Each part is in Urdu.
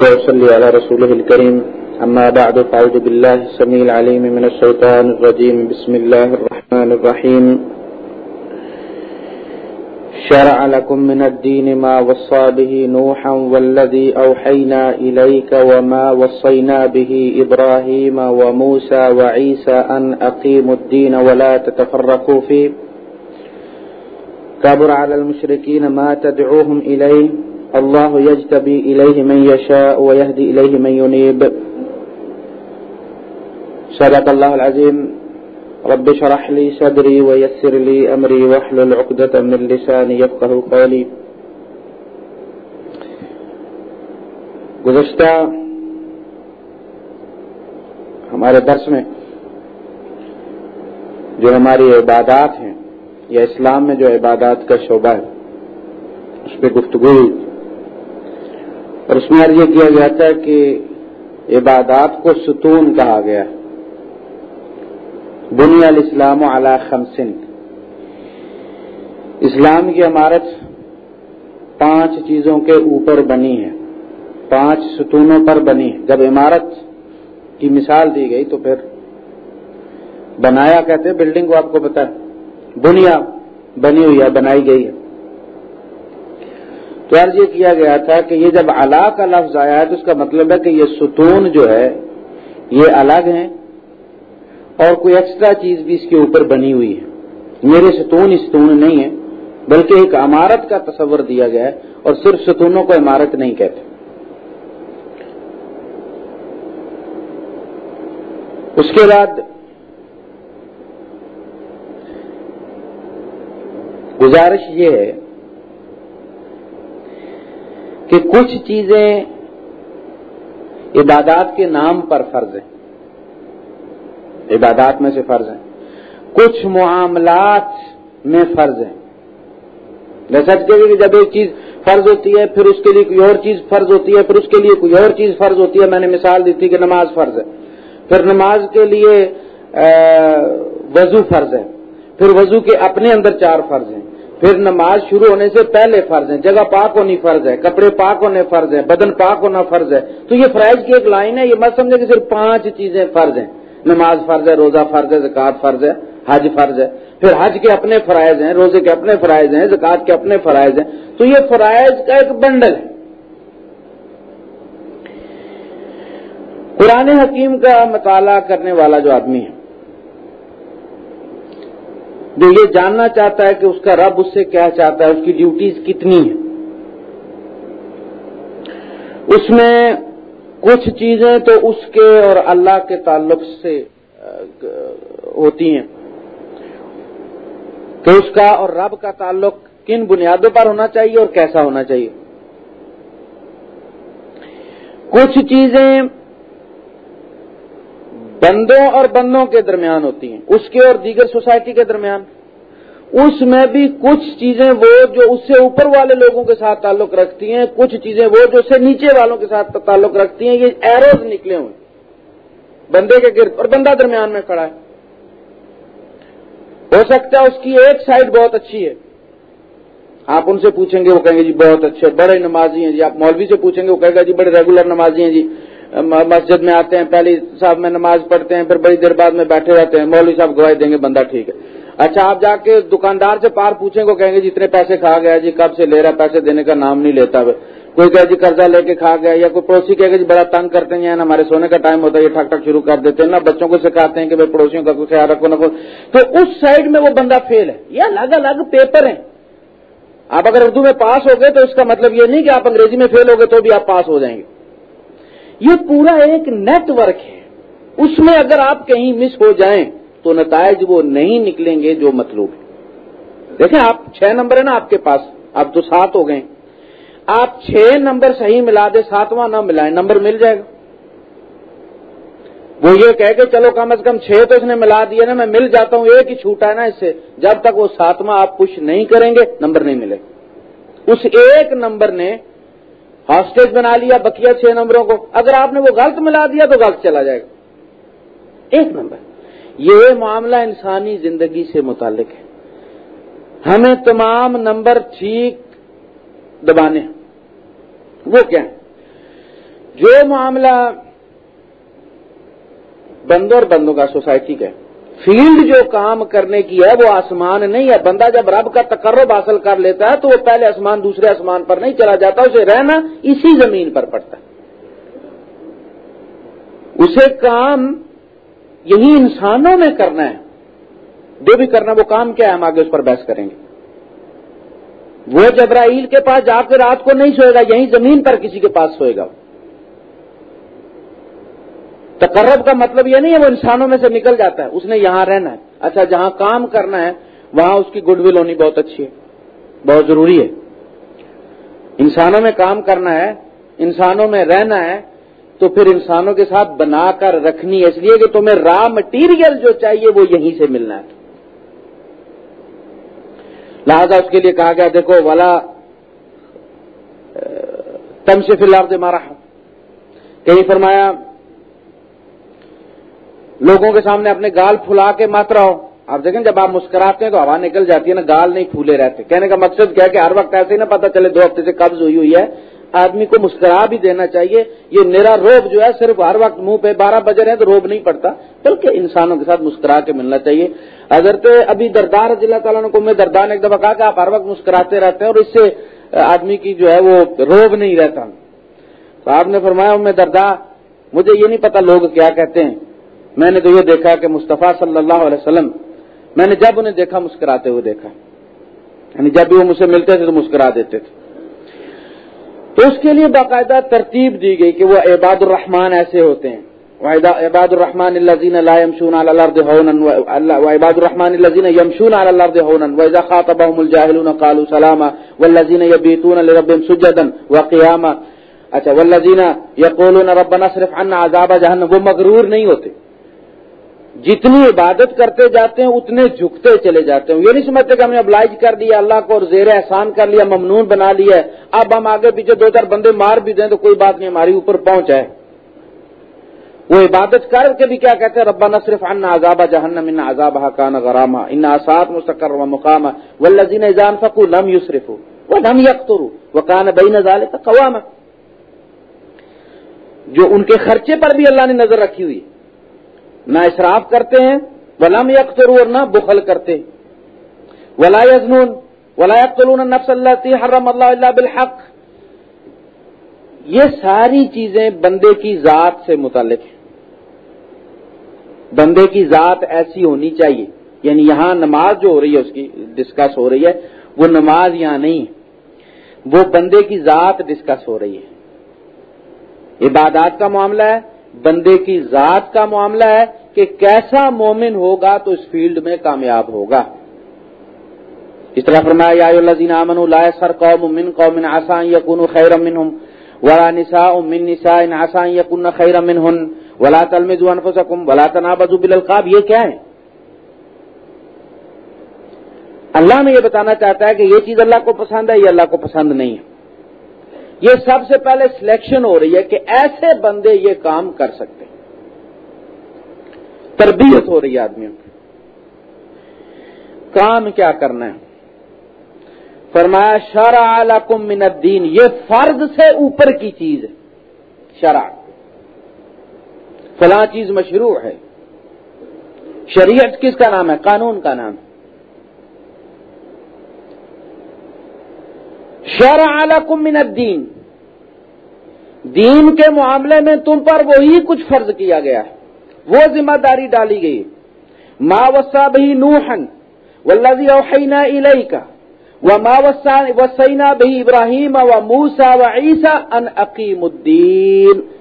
وصلي على رسوله الكريم أما بعد فأعوذ بالله السميع العليم من الشيطان الرجيم بسم الله الرحمن الرحيم شرع لكم من الدين ما وصى به نوحا والذي أوحينا إليك وما وصينا به إبراهيم وموسى وعيسى أن أقيموا الدين ولا تتفرقوا فيه كبر على المشركين ما تدعوهم إليه الله يجتبي إليه من يشاء ويهدي إليه من ينيب صدق الله العظيم رب شرح لي صدري ويسر لي أمري واحلل عقدة من لساني يفقه قولي گزشتہ ہمارے درس میں جو ہماری عبادات ہیں یا اسلام میں جو عبادات کا شعبہ ہے، اس پہ گفتگو ہوئی۔ اور اس میں عرض یہ کیا گیا تھا کہ عبادات کو ستون کہا گیا دنیا الاسلام علی خمسن۔ اسلام کی عمارت پانچ چیزوں کے اوپر بنی ہے۔ پانچ ستونوں پر بنی ہے۔ جب عمارت کی مثال دی گئی تو پھر بنایا کہتے بلڈنگ کو آپ کو پتا ہے دنیا بنی ہوئی ہے، بنائی گئی ہے۔ تو عرض یہ کیا گیا تھا کہ یہ جب اللہ کا لفظ آیا ہے تو اس کا مطلب ہے کہ یہ ستون جو ہے، یہ الگ ہیں اور کوئی ایکسٹرا چیز بھی اس کے اوپر بنی ہوئی ہے۔ میرے ستون ستون نہیں ہے بلکہ ایک عمارت کا تصور دیا گیا ہے اور صرف ستونوں کو عمارت نہیں کہتے۔ اس کے بعد گزارش یہ ہے کہ کچھ چیزیں عبادات کے نام پر فرض ہیں۔ عبادات میں سے فرض ہیں۔ کچھ معاملات میں فرض ہیں۔ جیسا کہ جب ایک چیز فرض ہوتی ہے، پھر اس کے لیے کوئی اور چیز فرض ہوتی ہے، پھر اس کے لیے کوئی اور چیز فرض ہوتی ہے۔ میں نے مثال دی تھی کہ نماز فرض ہے۔ پھر نماز کے لیے وضو فرض ہے۔ پھر وضو کے اپنے اندر چار فرض ہیں۔ پھر نماز شروع ہونے سے پہلے فرض ہے جگہ پاک ہونی فرض ہے، کپڑے پاک ہونے فرض ہے بدن پاک ہونا فرض ہے۔ تو یہ فرائض کی ایک لائن ہے، یہ مت سمجھے کہ صرف پانچ چیزیں فرض ہیں۔ نماز فرض ہے، روزہ فرض ہے، زکوٰۃ فرض ہے، حج فرض ہے۔ پھر حج کے اپنے فرائض ہیں، روزے کے اپنے فرائض ہیں، زکوٰۃ کے اپنے فرائض ہیں۔ تو یہ فرائض کا ایک بنڈل ہے۔ قرآن حکیم کا مطالعہ کرنے والا جو آدمی ہے جو یہ جاننا چاہتا ہے کہ اس کا رب اس سے کیا چاہتا ہے، اس کی ڈیوٹیز کتنی ہیں۔ اس میں کچھ چیزیں تو اس کے اور اللہ کے تعلق سے ہوتی ہیں۔ کہ اس کا اور رب کا تعلق کن بنیادوں پر ہونا چاہیے اور کیسا ہونا چاہیے۔ کچھ چیزیں بندوں اور بندوں کے درمیان ہوتی ہیں، اس کے اور دیگر سوسائٹی کے درمیان۔ اس میں بھی کچھ چیزیں وہ جو اس سے اوپر والے لوگوں کے ساتھ تعلق رکھتی ہیں، کچھ چیزیں وہ جو اس سے نیچے والوں کے ساتھ تعلق رکھتی ہیں، یہ ایروز نکلے ہوئے۔ بندے کے گرد اور بندہ درمیان میں کھڑا ہے۔ ہو سکتا ہے اس کی ایک سائڈ بہت اچھی ہے۔ آپ ان سے پوچھیں گے، وہ کہیں گے جی بہت اچھے، بڑے نمازی ہیں جی۔ آپ مولوی سے پوچھیں گے، وہ کہے گا جی بڑے ریگولر نمازی ہیں جی۔ مسجد میں آتے ہیں، پہلی صاحب میں نماز پڑھتے ہیں، پھر بڑی دیر بعد میں بیٹھے رہتے ہیں، مولوی صاحب گواہی دیں گے، بندہ ٹھیک ہے۔ اچھا آپ جا کے دکاندار سے پار پوچھیں گے کہیں گے جی جتنے پیسے کھا گیا جی کب سے لے رہا پیسے دینے کا نام نہیں لیتا کوئی کہ جی قرضہ لے کے کھا گیا یا کوئی پڑوسی کہے گا جی بڑا تنگ کرتے ہیں ہمارے سونے کا ٹائم ہوتا ہے، یہ ٹھک ٹھک شروع کر دیتے ہیں نا بچوں کو سکھاتے ہیں کہ بھائی پڑوسیوں کا کوئی خیال رکھو، نہ تو اس سائڈ میں وہ بندہ فیل ہے، یہ الگ الگ پیپر ہیں۔ آپ اگر اردو میں پاس ہو گئے تو اس کا مطلب یہ نہیں کہ آپ انگریزی میں فیل ہو گئے تو بھی آپ پاس ہو جائیں گے۔ یہ پورا ایک نیٹ ورک ہے۔ اس میں اگر آپ کہیں مس ہو جائیں تو نتائج وہ نہیں نکلیں گے جو مطلوب ہے۔ دیکھیں آپ چھ نمبر ہے نا آپ کے پاس۔ آپ تو سات ہو گئے۔ آپ چھ نمبر صحیح ملا دے ساتواں نہ ملائیں، نمبر مل جائے گا۔ وہ یہ کہہ کہ چلو کم از کم چھ تو اس نے ملا دیا نا، میں مل جاتا ہوں، ایک ہی چھوٹا ہے نا اس سے۔ جب تک وہ ساتواں آپ کچھ نہیں کریں گے، نمبر نہیں ملے۔ اس ایک نمبر نے ہاسٹیج بنا لیا بکیا چھ نمبروں کو۔ اگر آپ نے وہ غلط ملا دیا تو غلط چلا جائے گا۔ ایک نمبر۔ یہ معاملہ انسانی زندگی سے متعلق ہے۔ ہمیں تمام نمبر ٹھیک دبانے ہیں۔ وہ کیا ہے جو معاملہ بندوں اور بندوں کا، سوسائٹی کا ہے۔ فیلڈ جو کام کرنے کی ہے وہ آسمان نہیں ہے۔ بندہ جب رب کا تقرب حاصل کر لیتا ہے تو وہ پہلے آسمان، دوسرے آسمان پر نہیں چلا جاتا، اسے رہنا اسی زمین پر پڑتا ہے۔ اسے کام یہی انسانوں میں کرنا ہے۔ جو بھی کرنا، وہ کام کیا ہے؟ ہم آگے اس پر بحث کریں گے۔ وہ جبرائیل کے پاس جا کے رات کو نہیں سوئے گا یہیں زمین پر کسی کے پاس سوئے گا۔ تقرب کا مطلب یہ نہیں ہے وہ انسانوں میں سے نکل جاتا ہے، اس نے یہاں رہنا ہے۔ اچھا جہاں کام کرنا ہے، وہاں اس کی گڈ ول ہونی بہت اچھی ہے، بہت ضروری ہے۔ انسانوں میں کام کرنا ہے، انسانوں میں رہنا ہے، تو پھر انسانوں کے ساتھ بنا کر رکھنی ہے۔ اس لیے کہ تمہیں را مٹیریل جو چاہیے وہ یہیں سے ملنا ہے۔ لہذا اس کے لیے کہا گیا، دیکھو والا تم سے فی الحال مارا کہیں فرمایا لوگوں کے سامنے اپنے گال پھلا کے مت رہو۔ آپ دیکھیں جب آپ مسکراتے ہیں تو ہوا نکل جاتی ہے نا، گال نہیں پھولے رہتے۔ کہنے کا مقصد کیا ہے کہ ہر وقت ایسے ہی نہ پتا چلے، دو ہفتے سے قبض ہوئی ہوئی ہے۔ آدمی کو مسکرا بھی دینا چاہیے۔ یہ میرا روب جو ہے، صرف ہر وقت منہ پہ بارہ بجے رہے تو روب نہیں پڑتا، بلکہ انسانوں کے ساتھ مسکرا کے ملنا چاہیے۔ اگر تو ابھی دردار رضی اللہ تعالیٰ کو میں دردار نے ایک دفعہ کہا کہ آپ ہر وقت مسکراتے رہتے ہیں اور اس سے آدمی کی جو ہے وہ روب نہیں رہتا۔ تو آپ نے فرمایا میں دردار مجھے یہ نہیں پتا لوگ کیا کہتے ہیں۔ میں نے تو یہ دیکھا کہ مصطفیٰ صلی اللہ علیہ وسلم، میں نے جب انہیں دیکھا، مسکراتے ہوئے دیکھا۔ یعنی جب بھی وہ مجھ سے ملتے تھے تو مسکرا دیتے تھے۔ تو اس کے لیے باقاعدہ ترتیب دی گئی کہ وہ عباد الرحمان ایسے ہوتے ہیں۔ عباد الرحمان الزین اللہ عباد الرحمان الزین یمشون الرد ہونن ویزا خاطبهم الجاهلون قالوا سلاما والذین یبیتون لربهم سجدا وقیاما اچھا والذین یقولون ربنا صرف عنا عذاب جہنم، وہ مغرور نہیں ہوتے۔ جتنی عبادت کرتے جاتے ہیں، اتنے جھکتے چلے جاتے ہیں۔ یہ نہیں سمجھتے کہ ہم نے ابلائج کر دیا، اللہ کو اور زیر احسان کر لیا، ممنون بنا لیا۔ ہے اب ہم آگے پیچھے دو چار بندے مار بھی دیں تو کوئی بات نہیں، ہماری اوپر پہنچا ہے۔ وہ عبادت کر کے بھی کیا کہتے ہیں؟ ربا نہ صرف ان عذاب جہنم، ان عذاب کان غرامہ ان آسات مستقر و مقام و لذین ایزان فکو لم یوسرف وہ لم یکترو وہ کان بئی نظال قوام جو ان کے خرچے پر بھی اللہ نے نظر رکھی ہوئی نہ اصراف کرتے ہیں ولام یکتر اور نہ بخل کرتے۔ ولا یزنون، ولا یقتلون نفس اللہ حرم اللہ اللہ بالحق۔ یہ ساری چیزیں بندے کی ذات سے متعلق ہیں۔ بندے کی ذات ایسی ہونی چاہیے۔ یعنی یہاں نماز جو ہو رہی ہے، اس کی ڈسکس ہو رہی ہے، وہ نماز یہاں نہیں ہے۔ وہ بندے کی ذات ڈسکس ہو رہی ہے۔ عبادات کا معاملہ ہے بندے کی ذات کا معاملہ ہے کہ کیسا مومن ہوگا تو اس فیلڈ میں کامیاب ہوگا۔ اس طرح فرمایا الذین آمنوا لا سر قوم من قوم عسى ان يكونوا خيرا منهم ولا نساء من نساء عسى ان يكون خيرا منهن ولا تلمزوا انفسكم ولا تنابزوا بالالقاب۔ یہ کیا ہے؟ اللہ میں یہ بتانا چاہتا ہے کہ یہ چیز اللہ کو پسند ہے، یہ اللہ کو پسند نہیں ہے۔ یہ سب سے پہلے سلیکشن ہو رہی ہے کہ ایسے بندے یہ کام کر سکتے ہیں۔ تربیت ہو رہی ہے آدمیوں کی۔ کام کیا کرنا ہے؟ فرمایا، شرع لکم من الدین۔ یہ فرض سے اوپر کی چیز ہے۔ شرع۔ فلاں چیز مشروع ہے۔ شریعت کس کا نام ہے؟ قانون کا نام ہے۔ شرع لکم من الدین۔ دین کے معاملے میں تم پر وہی کچھ فرض کیا گیا۔ ہے وہ ذمہ داری ڈالی گئی۔ ما وسا بھی نوحن ولزی اوحینا الئی کا وہ ما وسینا بھی ابراہیم و موسا و عیسا ان عقیم الدین۔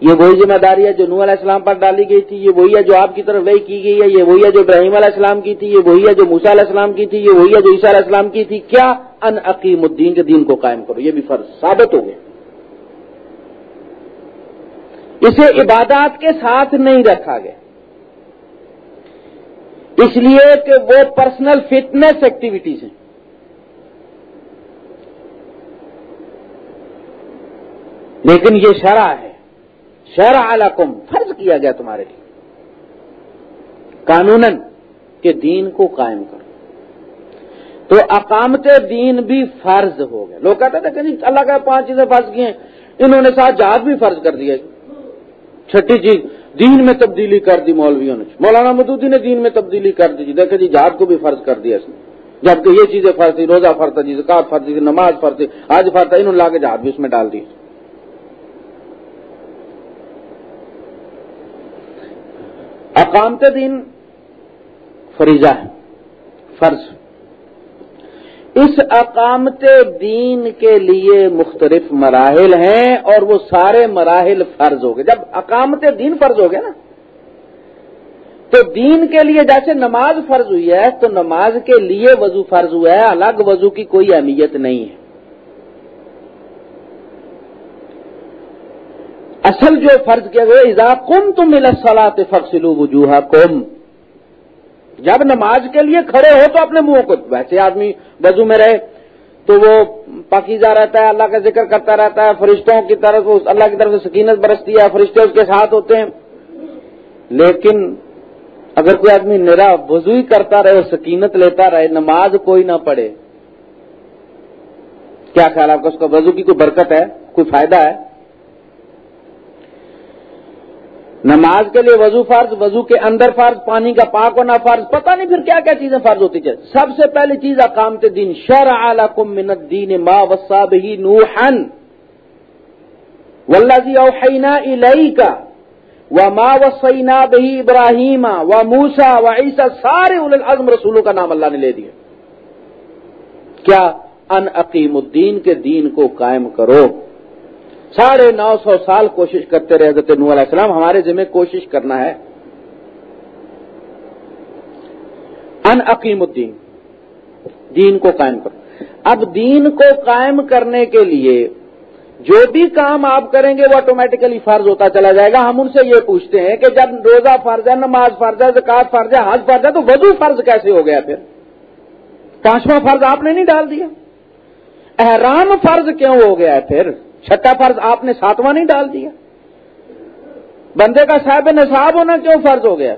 یہ وہی ذمہ داری ہے جو نور علیہ السلام پر ڈالی گئی تھی، یہ وہی ہے جو آپ کی طرف وہی کی گئی ہے، یہ وہی ہے جو ابراہیم علیہ السلام کی تھی، یہ وہی ہے جو موسا علیہ السلام کی تھی، یہ وہی ہے جو عیسیٰ علیہ السلام کی تھی۔ کیا ان عقیم الدین کے دین کو قائم کرو؟ یہ بھی فرض ثابت ہو گیا۔ اسے عبادات کے ساتھ نہیں رکھا گیا۔ اس لیے کہ وہ پرسنل فٹنس ایکٹیویٹیز ہیں۔ لیکن یہ شرح ہے۔ شرح علاقم فرض کیا گیا تمہارے لیے۔ قانون کے دین کو قائم کرو۔ تو اقامت دین بھی فرض ہو گئے لوگ کہتے تھے کہ اللہ کا پانچ چیزیں فرض کی ہیں، انہوں نے ساتھ جہاد بھی فرض کر دیا چھٹی چیز دین میں تبدیلی کر دی مولویوں نے۔ مولانا مدودی نے دین میں تبدیلی کر دی جی۔ دیکھے جی جہاد کو بھی فرض کر دیا اس نے۔ جبکہ یہ چیزیں فرض تھی روزہ فرض تھا جی زکات فرض تھی، نماز فرض تھی آج فرض تھا، انہوں نے لا کے جہاد بھی اس میں ڈال دی۔ اقامت دین فریضہ ہے، فرض۔ اس اقامت دین کے لیے مختلف مراحل ہیں اور وہ سارے مراحل فرض ہو گئے۔ جب اقامت دین فرض ہو گیا نا، تو دین کے لیے جیسے نماز فرض ہوئی ہے، تو نماز کے لیے وضو فرض ہوا ہے، الگ وضو کی کوئی اہمیت نہیں ہے۔ اصل جو فرض کیا گیا، اذا کم تم مل سلاط فخلو وجوہ کم جب نماز کے لیے کھڑے ہو تو اپنے منہوں کو ویسے آدمی وضو میں رہے تو وہ پاکیزہ رہتا ہے، اللہ کا ذکر کرتا رہتا ہے، فرشتوں کی طرف اللہ کی طرف سے سکینت برستی ہے، فرشتے اس کے ساتھ ہوتے ہیں۔ لیکن اگر کوئی آدمی نرا وضو ہی کرتا رہے اور سکینت لیتا رہے، نماز کوئی نہ پڑھے، کیا خیال آپ کا اس کا وضو کی کوئی برکت ہے؟ کوئی فائدہ ہے؟ نماز کے لیے وضو فرض، وضو کے اندر فرض، پانی کا پاک ہونا فرض، پتہ نہیں پھر کیا کیا چیزیں فرض ہوتی تھے سب سے پہلی چیز اقامت دین شر عالم من الدین ما وسا بہی نوحن ولزی اوحینا الی کا و ما وسینا بہی ابراہیم و موسا و عیسا سارے العظم رسولوں کا نام اللہ نے لے دیا کیا؟ ان عقیم الدین، کے دین کو قائم کرو۔ ساڑھے نو سو سال کوشش کرتے رہے حضرت نور علیہ السلام، ہمارے ذمہ کوشش کرنا ہے۔ ان عقیم الدین، دین کو قائم کرو اب دین کو قائم کرنے کے لیے جو بھی کام آپ کریں گے وہ آٹومیٹیکلی فرض ہوتا چلا جائے گا۔ ہم ان سے یہ پوچھتے ہیں کہ جب روزہ فرض ہے، نماز فرض ہے زکات فرض ہے، حج فرض ہے، تو وضو فرض کیسے ہو گیا پھر؟ پانچواں فرض آپ نے نہیں ڈال دیا۔ احرام فرض کیوں ہو گیا ہے پھر؟ چھٹا فرض آپ نے ساتواں نہیں ڈال دیا۔ بندے کا صاحب نصاب ہونا کیوں فرض ہو گیا؟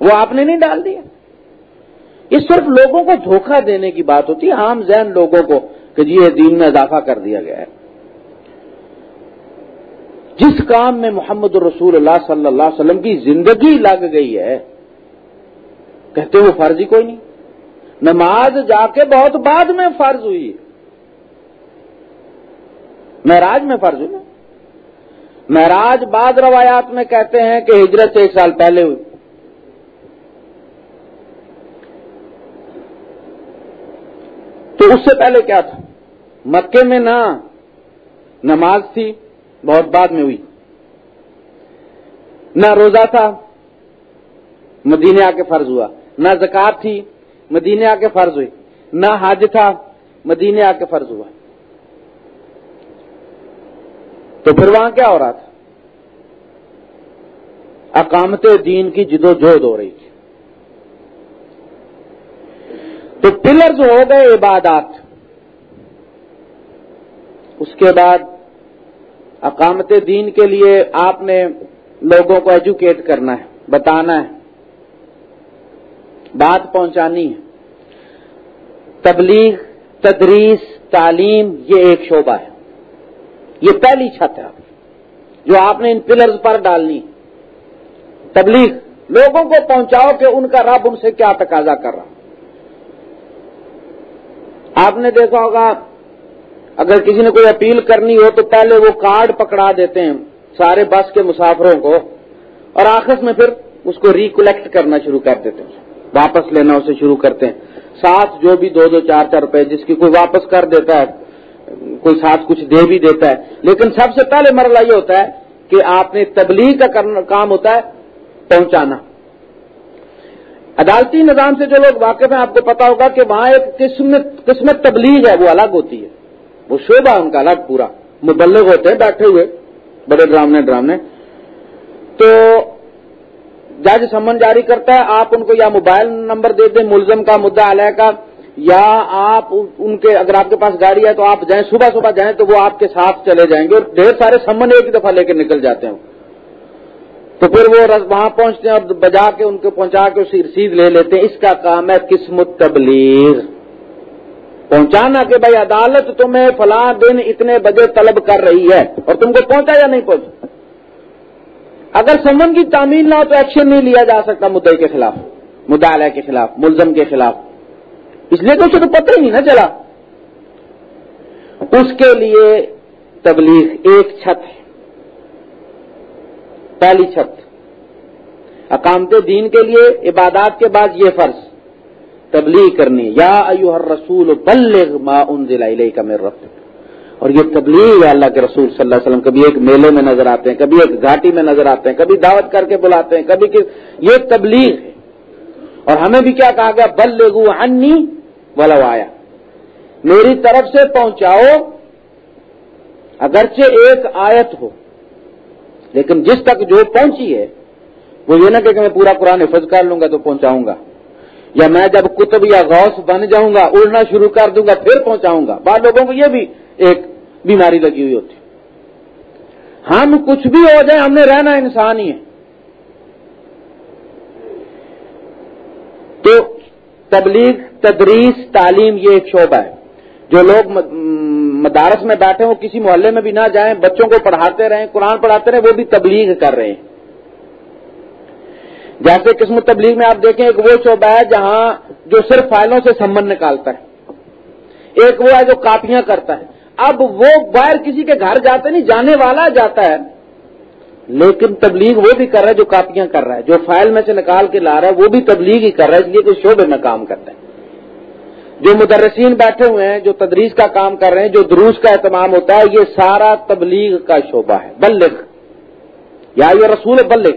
وہ آپ نے نہیں ڈال دیا۔ یہ صرف لوگوں کو دھوکہ دینے کی بات ہوتی ہے، عام ذہن لوگوں کو کہ جی یہ دین میں اضافہ کر دیا گیا ہے۔ جس کام میں محمد رسول اللہ صلی اللہ علیہ وسلم کی زندگی لگ گئی ہے، کہتے وہ فرض ہی کوئی نہیں۔ نماز جا کے بہت بعد میں فرض ہوئی۔ معراج میں فرض ہوئی نا؟ معراج بعد روایات میں کہتے ہیں کہ ہجرت سے ایک سال پہلے ہوئی۔ تو اس سے پہلے کیا تھا؟ مکے میں نہ نماز تھی، بہت بعد میں ہوئی۔ نہ روزہ تھا، مدینے آ کے فرض ہوا۔ نہ زکات تھی، مدینے آ کے فرض ہوئی۔ نہ حج تھا، مدینے آ کے فرض ہوا۔ تو پھر وہاں کیا ہو رہا تھا؟ اقامت دین کی جدو جہد ہو رہی تھی۔ تو پلرز ہو گئے عبادات۔ اس کے بعد اقامت دین کے لیے آپ نے لوگوں کو ایجوکیٹ کرنا ہے، بتانا ہے۔ بات پہنچانی ہے۔ تبلیغ، تدریس، تعلیم، یہ ایک شعبہ ہے۔ یہ پہلی چھت ہے جو آپ نے ان پلرز پر ڈالنی تبلیغ لوگوں کو پہنچاؤ کہ ان کا رب ان سے کیا تقاضا کر رہا آپ نے دیکھا ہوگا، اگر کسی نے کوئی اپیل کرنی ہو تو پہلے وہ کارڈ پکڑا دیتے ہیں سارے بس کے مسافروں کو اور آخر میں پھر اس کو ریکلیکٹ کرنا شروع کر دیتے ہیں۔ واپس لینا اسے شروع کرتے ہیں۔ ساتھ جو بھی دو دو چار چار روپے جس کی کوئی واپس کر دیتا ہے کوئی ساتھ کچھ دے بھی دیتا ہے۔ لیکن سب سے پہلے مرلہ یہ ہوتا ہے کہ آپ نے تبلیغ کا کام ہوتا ہے پہنچانا۔ عدالتی نظام سے جو لوگ واقف ہیں، آپ کو پتا ہوگا کہ وہاں ایک قسمت قسمت تبلیغ ہے، وہ الگ ہوتی ہے۔ وہ شعبہ ان کا الگ، پورا۔ مبلغ ہوتے ہیں، بیٹھے ہوئے، بڑے ڈرامنے ڈرامنے۔ تو جج سمن جاری کرتا ہے، آپ ان کو یا موبائل نمبر دے دیں، ملزم کا مدعا علیہ کا یا آپ ان کے اگر آپ کے پاس گاڑی ہے تو آپ جائیں، صبح صبح جائیں تو وہ آپ کے ساتھ چلے جائیں گے اور ڈھیر سارے سمن ایک دفعہ لے کے نکل جاتے ہیں۔ تو پھر وہ وہاں پہنچتے ہیں اور بجا کے ان کو پہنچا کے اسی رسید لے لیتے ہیں۔ اس کا کام ہے قسمت تبلیغ۔ پہنچانا کہ بھائی عدالت تمہیں فلاں دن اتنے بجے طلب کر رہی ہے اور تم کو پہنچا یا نہیں پہنچا؟ اگر سمن کی تعمیل نہ ہو تو ایکشن نہیں لیا جا سکتا مدعے کے خلاف مدعلہ کے خلاف، ملزم کے خلاف۔ اس لیے تو اسے تو پتہ ہی نہیں نہ چلا۔ اس کے لیے تبلیغ ایک چھت ہے۔ پہلی چھت۔ اقامت دین کے لیے عبادات کے بعد یہ فرض۔ تبلیغ کرنی یا ایو ہر رسول بلغ ما انزل الیک من ربک۔ اور یہ تبلیغ ہے اللہ کے رسول صلی اللہ علیہ وسلم۔ کبھی ایک میلے میں نظر آتے ہیں، کبھی ایک گھاٹی میں نظر آتے ہیں، کبھی دعوت کر کے بلاتے ہیں، کبھی یہ تبلیغ ہے۔ اور ہمیں بھی کیا کہا گیا؟ بل لگو انی ولو آیا۔ میری طرف سے پہنچاؤ، اگرچہ ایک آیت ہو، لیکن جس تک جو پہنچی ہے، وہ یہ نہ کہ میں پورا قرآن حفظ کر لوں گا تو پہنچاؤں گا، یا میں جب کتب یا غوث بن جاؤں گا، اڑنا شروع کر دوں گا، پھر پہنچاؤں گا۔ بعض لوگوں کو یہ بھی ایک بیماری لگی ہوئی ہوتی۔ ہم کچھ بھی ہو جائے، ہم نے رہنا انسان ہی ہے۔ تو تبلیغ تدریس تعلیم یہ ایک شعبہ ہے۔ جو لوگ مدارس میں بیٹھے ہوں، کسی محلے میں بھی نہ جائیں، بچوں کو پڑھاتے رہیں، قرآن پڑھاتے رہیں، وہ بھی تبلیغ کر رہے ہیں۔ جیسے قسم تبلیغ میں آپ دیکھیں، ایک وہ شعبہ ہے جہاں جو صرف فائلوں سے سمبند نکالتا ہے۔ ایک وہ ہے جو کاپیاں کرتا ہے۔ اب وہ باہر کسی کے گھر جاتے نہیں، جانے والا جاتا ہے۔ لیکن تبلیغ وہ بھی کر رہا ہے جو کاپیاں کر رہا ہے۔ جو فائل میں سے نکال کے لا رہا ہے، وہ بھی تبلیغ ہی کر رہا ہے، اس لیے کوئی شعبے میں کام کرتا ہے۔ جو مدرسین بیٹھے ہوئے ہیں، جو تدریس کا کام کر رہے ہیں، جو دروس کا اہتمام ہوتا ہے، یہ سارا تبلیغ کا شعبہ ہے۔ بلغ۔ یا یہ رسول بلغ۔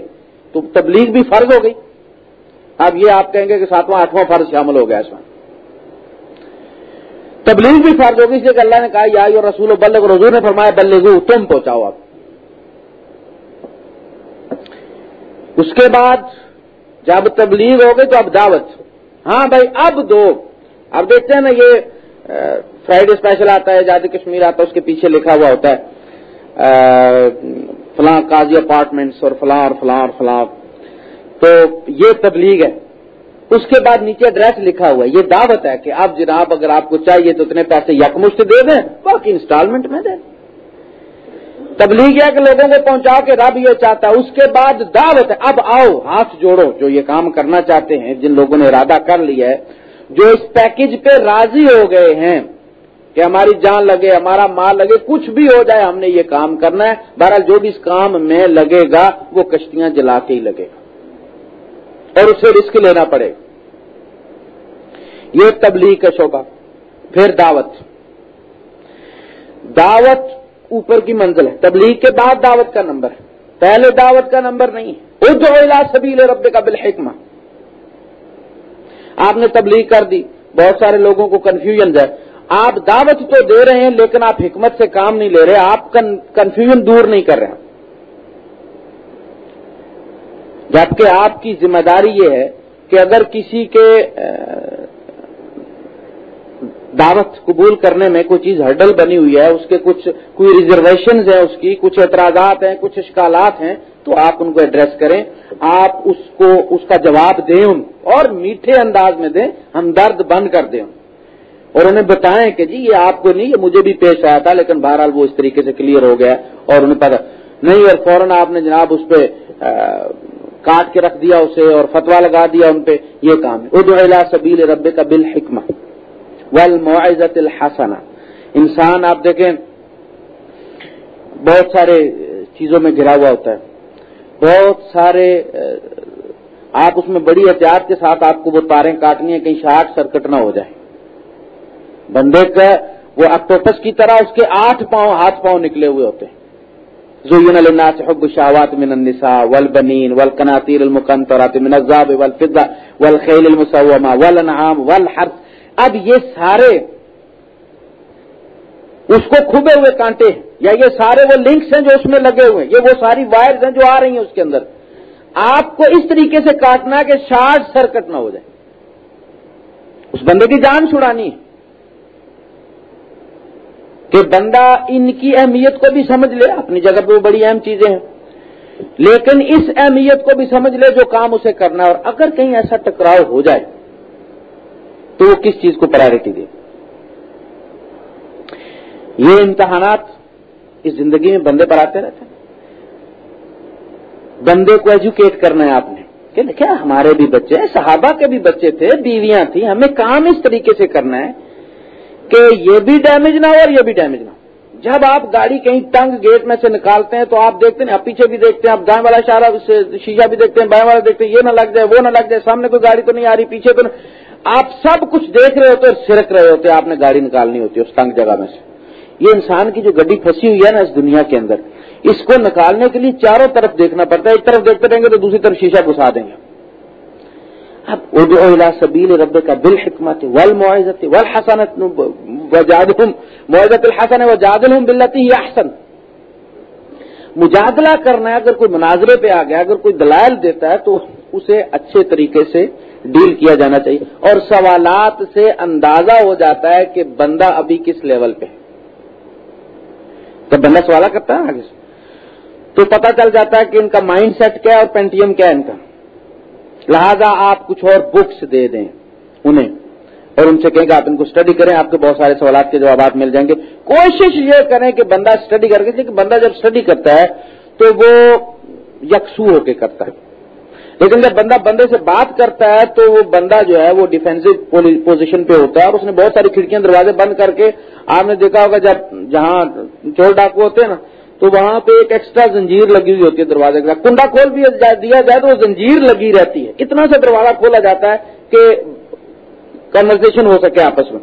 تو تبلیغ بھی فرض ہو گئی۔ اب یہ آپ کہیں گے کہ ساتواں، آٹھواں فرض شامل ہو گیا اس میں۔ تبلیغ بھی فرض ہوگی اس لیے کہ اللہ نے کہا، یا یہ رسول بلغ۔ رضور نے فرمایا بلغ تم پہنچاؤ اب۔ اس کے بعد جب تبلیغ ہو گئی تو اب دعوت۔ ہاں بھائی، اب دو۔ اب دیکھتے ہیں نا یہ فرائیڈے اسپیشل آتا ہے جاد کشمیر آتا ہے، اس کے پیچھے لکھا ہوا ہوتا ہے فلاں قاضی اپارٹمنٹس اور فلاں اور فلاں اور فلاں۔ تو یہ تبلیغ ہے۔ اس کے بعد نیچے ایڈریس لکھا ہوا ہے۔ یہ دعوت ہے کہ اب جناب اگر آپ کو چاہیے تو اتنے پیسے یکمشت دے دیں، باقی انسٹالمنٹ میں دیں۔ تبلیغ ہے کہ لوگوں کو پہنچا کے رب یہ چاہتا ہے۔ اس کے بعد دعوت ہے۔ اب آؤ، ہاتھ جوڑو۔ جو یہ کام کرنا چاہتے ہیں، جن لوگوں نے ارادہ کر لیا ہے جو اس پیکج پہ راضی ہو گئے ہیں کہ ہماری جان لگے، ہمارا مال لگے، کچھ بھی ہو جائے، ہم نے یہ کام کرنا ہے۔ بہرحال جو بھی اس کام میں لگے گا، وہ کشتیاں جلا کے ہی لگے گا۔ اور اسے رسک لینا پڑے گا۔ یہ تبلیغ کا شعبہ۔ پھر دعوت۔ دعوت اوپر کی منزل ہے۔ تبلیغ کے بعد دعوت کا نمبر ہے۔ پہلے دعوت کا نمبر نہیں ہے۔ ادو سبیل رب کا بالحکمہ۔ آپ نے تبلیغ کر دی، بہت سارے لوگوں کو کنفیوژن ہے۔ آپ دعوت تو دے رہے ہیں، لیکن آپ حکمت سے کام نہیں لے رہے، آپ کنفیوژن دور نہیں کر رہے۔ جبکہ آپ کی ذمہ داری یہ ہے کہ اگر کسی کے دعوت قبول کرنے میں کوئی چیز ہرڈل بنی ہوئی ہے، اس کے کچھ، کوئی ریزرویشن ہیں اس کی، کچھ اعتراضات ہیں، کچھ اشکالات ہیں تو آپ ان کو ایڈریس کریں۔ آپ اس کو اس کا جواب دیں ان اور میٹھے انداز میں دیں ہم درد بند کر دیں اور انہیں بتائیں کہ جی یہ آپ کو نہیں، یہ مجھے بھی پیش آیا تھا، لیکن بہرحال وہ اس طریقے سے کلیئر ہو گیا اور انہیں پتا نہیں، اور فوراً آپ نے جناب اس پہ کاٹ کے رکھ دیا اسے اور فتوا لگا دیا ان پہ۔ یہ کام ہے۔ ادو سبیل رب کا بل حکمہ والموعظت الحسنہ۔ انسان، آپ دیکھیں، بہت سارے چیزوں میں گرا ہوا ہوتا ہے۔ بہت سارے، آپ اس میں بڑی احتیاط کے ساتھ آپ کو وہ تاریں کاٹنی ہے کہیں شارٹ سرکٹ نہ ہو جائے۔ بندے کا وہ اکٹوپس کی طرح اس کے آٹھ پاؤں، ہاتھ پاؤں نکلے ہوئے ہوتے ہیں۔ زین الناس حب شاوات من النساء والبنین والقناطیر المقنطرات من الذهب والفضة والخيل المسومة والانعام والحرث۔ اب یہ سارے اس کو کھبے ہوئے کانٹے ہیں یا یہ سارے وہ لنکس ہیں جو اس میں لگے ہوئے ہیں، یہ وہ ساری وائرز ہیں جو آ رہی ہیں اس کے اندر۔ آپ کو اس طریقے سے کاٹنا کہ شارٹ سرکٹ نہ ہو جائے۔ اس بندے کی جان چھڑانی ہے کہ بندہ ان کی اہمیت کو بھی سمجھ لے، اپنی جگہ پہ وہ بڑی اہم چیزیں ہیں۔ لیکن اس اہمیت کو بھی سمجھ لے جو کام اسے کرنا ہے، اور اگر کہیں ایسا ٹکراؤ ہو جائے تو وہ کس چیز کو پرائرٹی دے؟ یہ امتحانات اس زندگی میں بندے پر آتے رہتے ہیں۔ بندے کو ایجوکیٹ کرنا ہے آپ نے۔ کہ دیکھیں، ہمارے بھی بچے ہیں، صحابہ کے بھی بچے تھے، بیویاں تھیں، ہمیں کام اس طریقے سے کرنا ہے کہ یہ بھی ڈیمیج نہ ہو اور یہ بھی ڈیمیج نہ ہو۔ جب آپ گاڑی کہیں تنگ گیٹ میں سے نکالتے ہیں تو آپ دیکھتے ہیں، آپ پیچھے بھی دیکھتے ہیں، آپ دائیں والا اشارہ شیشہ بھی دیکھتے ہیں، بائیں والا دیکھتے ہیں، یہ نہ لگ جائے، وہ نہ لگ جائے، سامنے کوئی گاڑی تو نہیں آ رہی، پیچھے تو نہیں۔ آپ سب کچھ دیکھ رہے ہوتے اور سرک رہے ہوتے، آپ نے گاڑی نکالنی ہوتی ہے اس تنگ جگہ میں سے۔ یہ انسان کی جو گڈی پھنسی ہوئی ہے نا اس دنیا کے اندر، اس کو نکالنے کے لیے چاروں طرف دیکھنا پڑتا ہے، ایک طرف دیکھتے رہیں گے تو دوسری طرف شیشہ گھسا دیں گے۔ اب اردو سبیل رب کا بل حکمت ول معزت ول حسنت معزت الحسن و جادل ہوں بلتی احسن۔ مجادلہ کرنا ہے، اگر کوئی مناظرے پہ آ گیا، اگر کوئی دلائل دیتا ہے، تو اسے اچھے طریقے سے ڈیل کیا جانا چاہیے۔ اور سوالات سے اندازہ ہو جاتا ہے کہ بندہ ابھی کس لیول پہ ہے۔ جب بندہ سوالا کرتا ہے آگے سے۔ تو پتہ چل جاتا ہے کہ ان کا مائنڈ سیٹ کیا ہے اور پینٹیم کیا ہے ان کا۔ لہذا آپ کچھ اور بکس دے دیں انہیں اور ان سے کہیں کہ آپ ان کو اسٹڈی کریں، آپ کے بہت سارے سوالات کے جوابات مل جائیں گے۔ کوشش یہ کریں کہ بندہ اسٹڈی کر کے بندہ جب اسٹڈی کرتا ہے تو وہ یکسو ہو کے کرتا ہے۔ لیکن جب بندہ بندے سے بات کرتا ہے تو وہ بندہ جو ہے وہ ڈیفینسو پوزیشن پہ ہوتا ہے اور اس نے بہت ساری کھڑکیاں دروازے بند کر کے آپ نے دیکھا ہوگا جب جہاں چور ڈاکو ہوتے ہیں نا، تو وہاں پہ ایک ایکسٹرا زنجیر لگی ہوئی ہوتی ہے دروازے کا کنڈا کھول بھی دیا جائے تو وہ زنجیر لگی رہتی ہے۔ اتنا سا دروازہ کھولا جاتا ہے کہ کنورزیشن ہو سکے آپس میں۔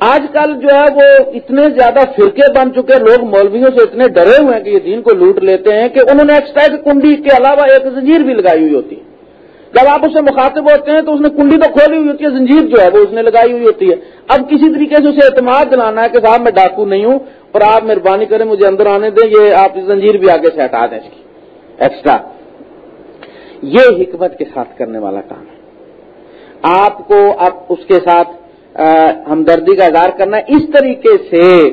آج کل جو ہے وہ اتنے زیادہ فرقے بن چکے لوگ مولویوں سے اتنے ڈرے ہوئے ہیں کہ یہ دین کو لوٹ لیتے ہیں کہ انہوں نے ایکسٹرا کنڈی کے علاوہ ایک زنجیر بھی لگائی ہوئی ہوتی ہے۔ جب آپ اس سے مخاطب ہوتے ہیں تو اس نے کنڈی تو کھولی ہوئی ہوتی ہے، زنجیر جو ہے وہ اس نے لگائی ہوئی ہوتی ہے۔ اب کسی طریقے سے اسے اعتماد دلانا ہے کہ صاحب میں ڈاکو نہیں ہوں اور آپ مہربانی کریں مجھے اندر آنے دیں، یہ آپ زنجیر بھی آگے سے ہٹا دیں اس کی۔ ایکسٹرا یہ حکمت کے ساتھ کرنے والا کام ہے۔ آپ کو اب اس کے ساتھ ہمدردی کا اظہار کرنا اس طریقے سے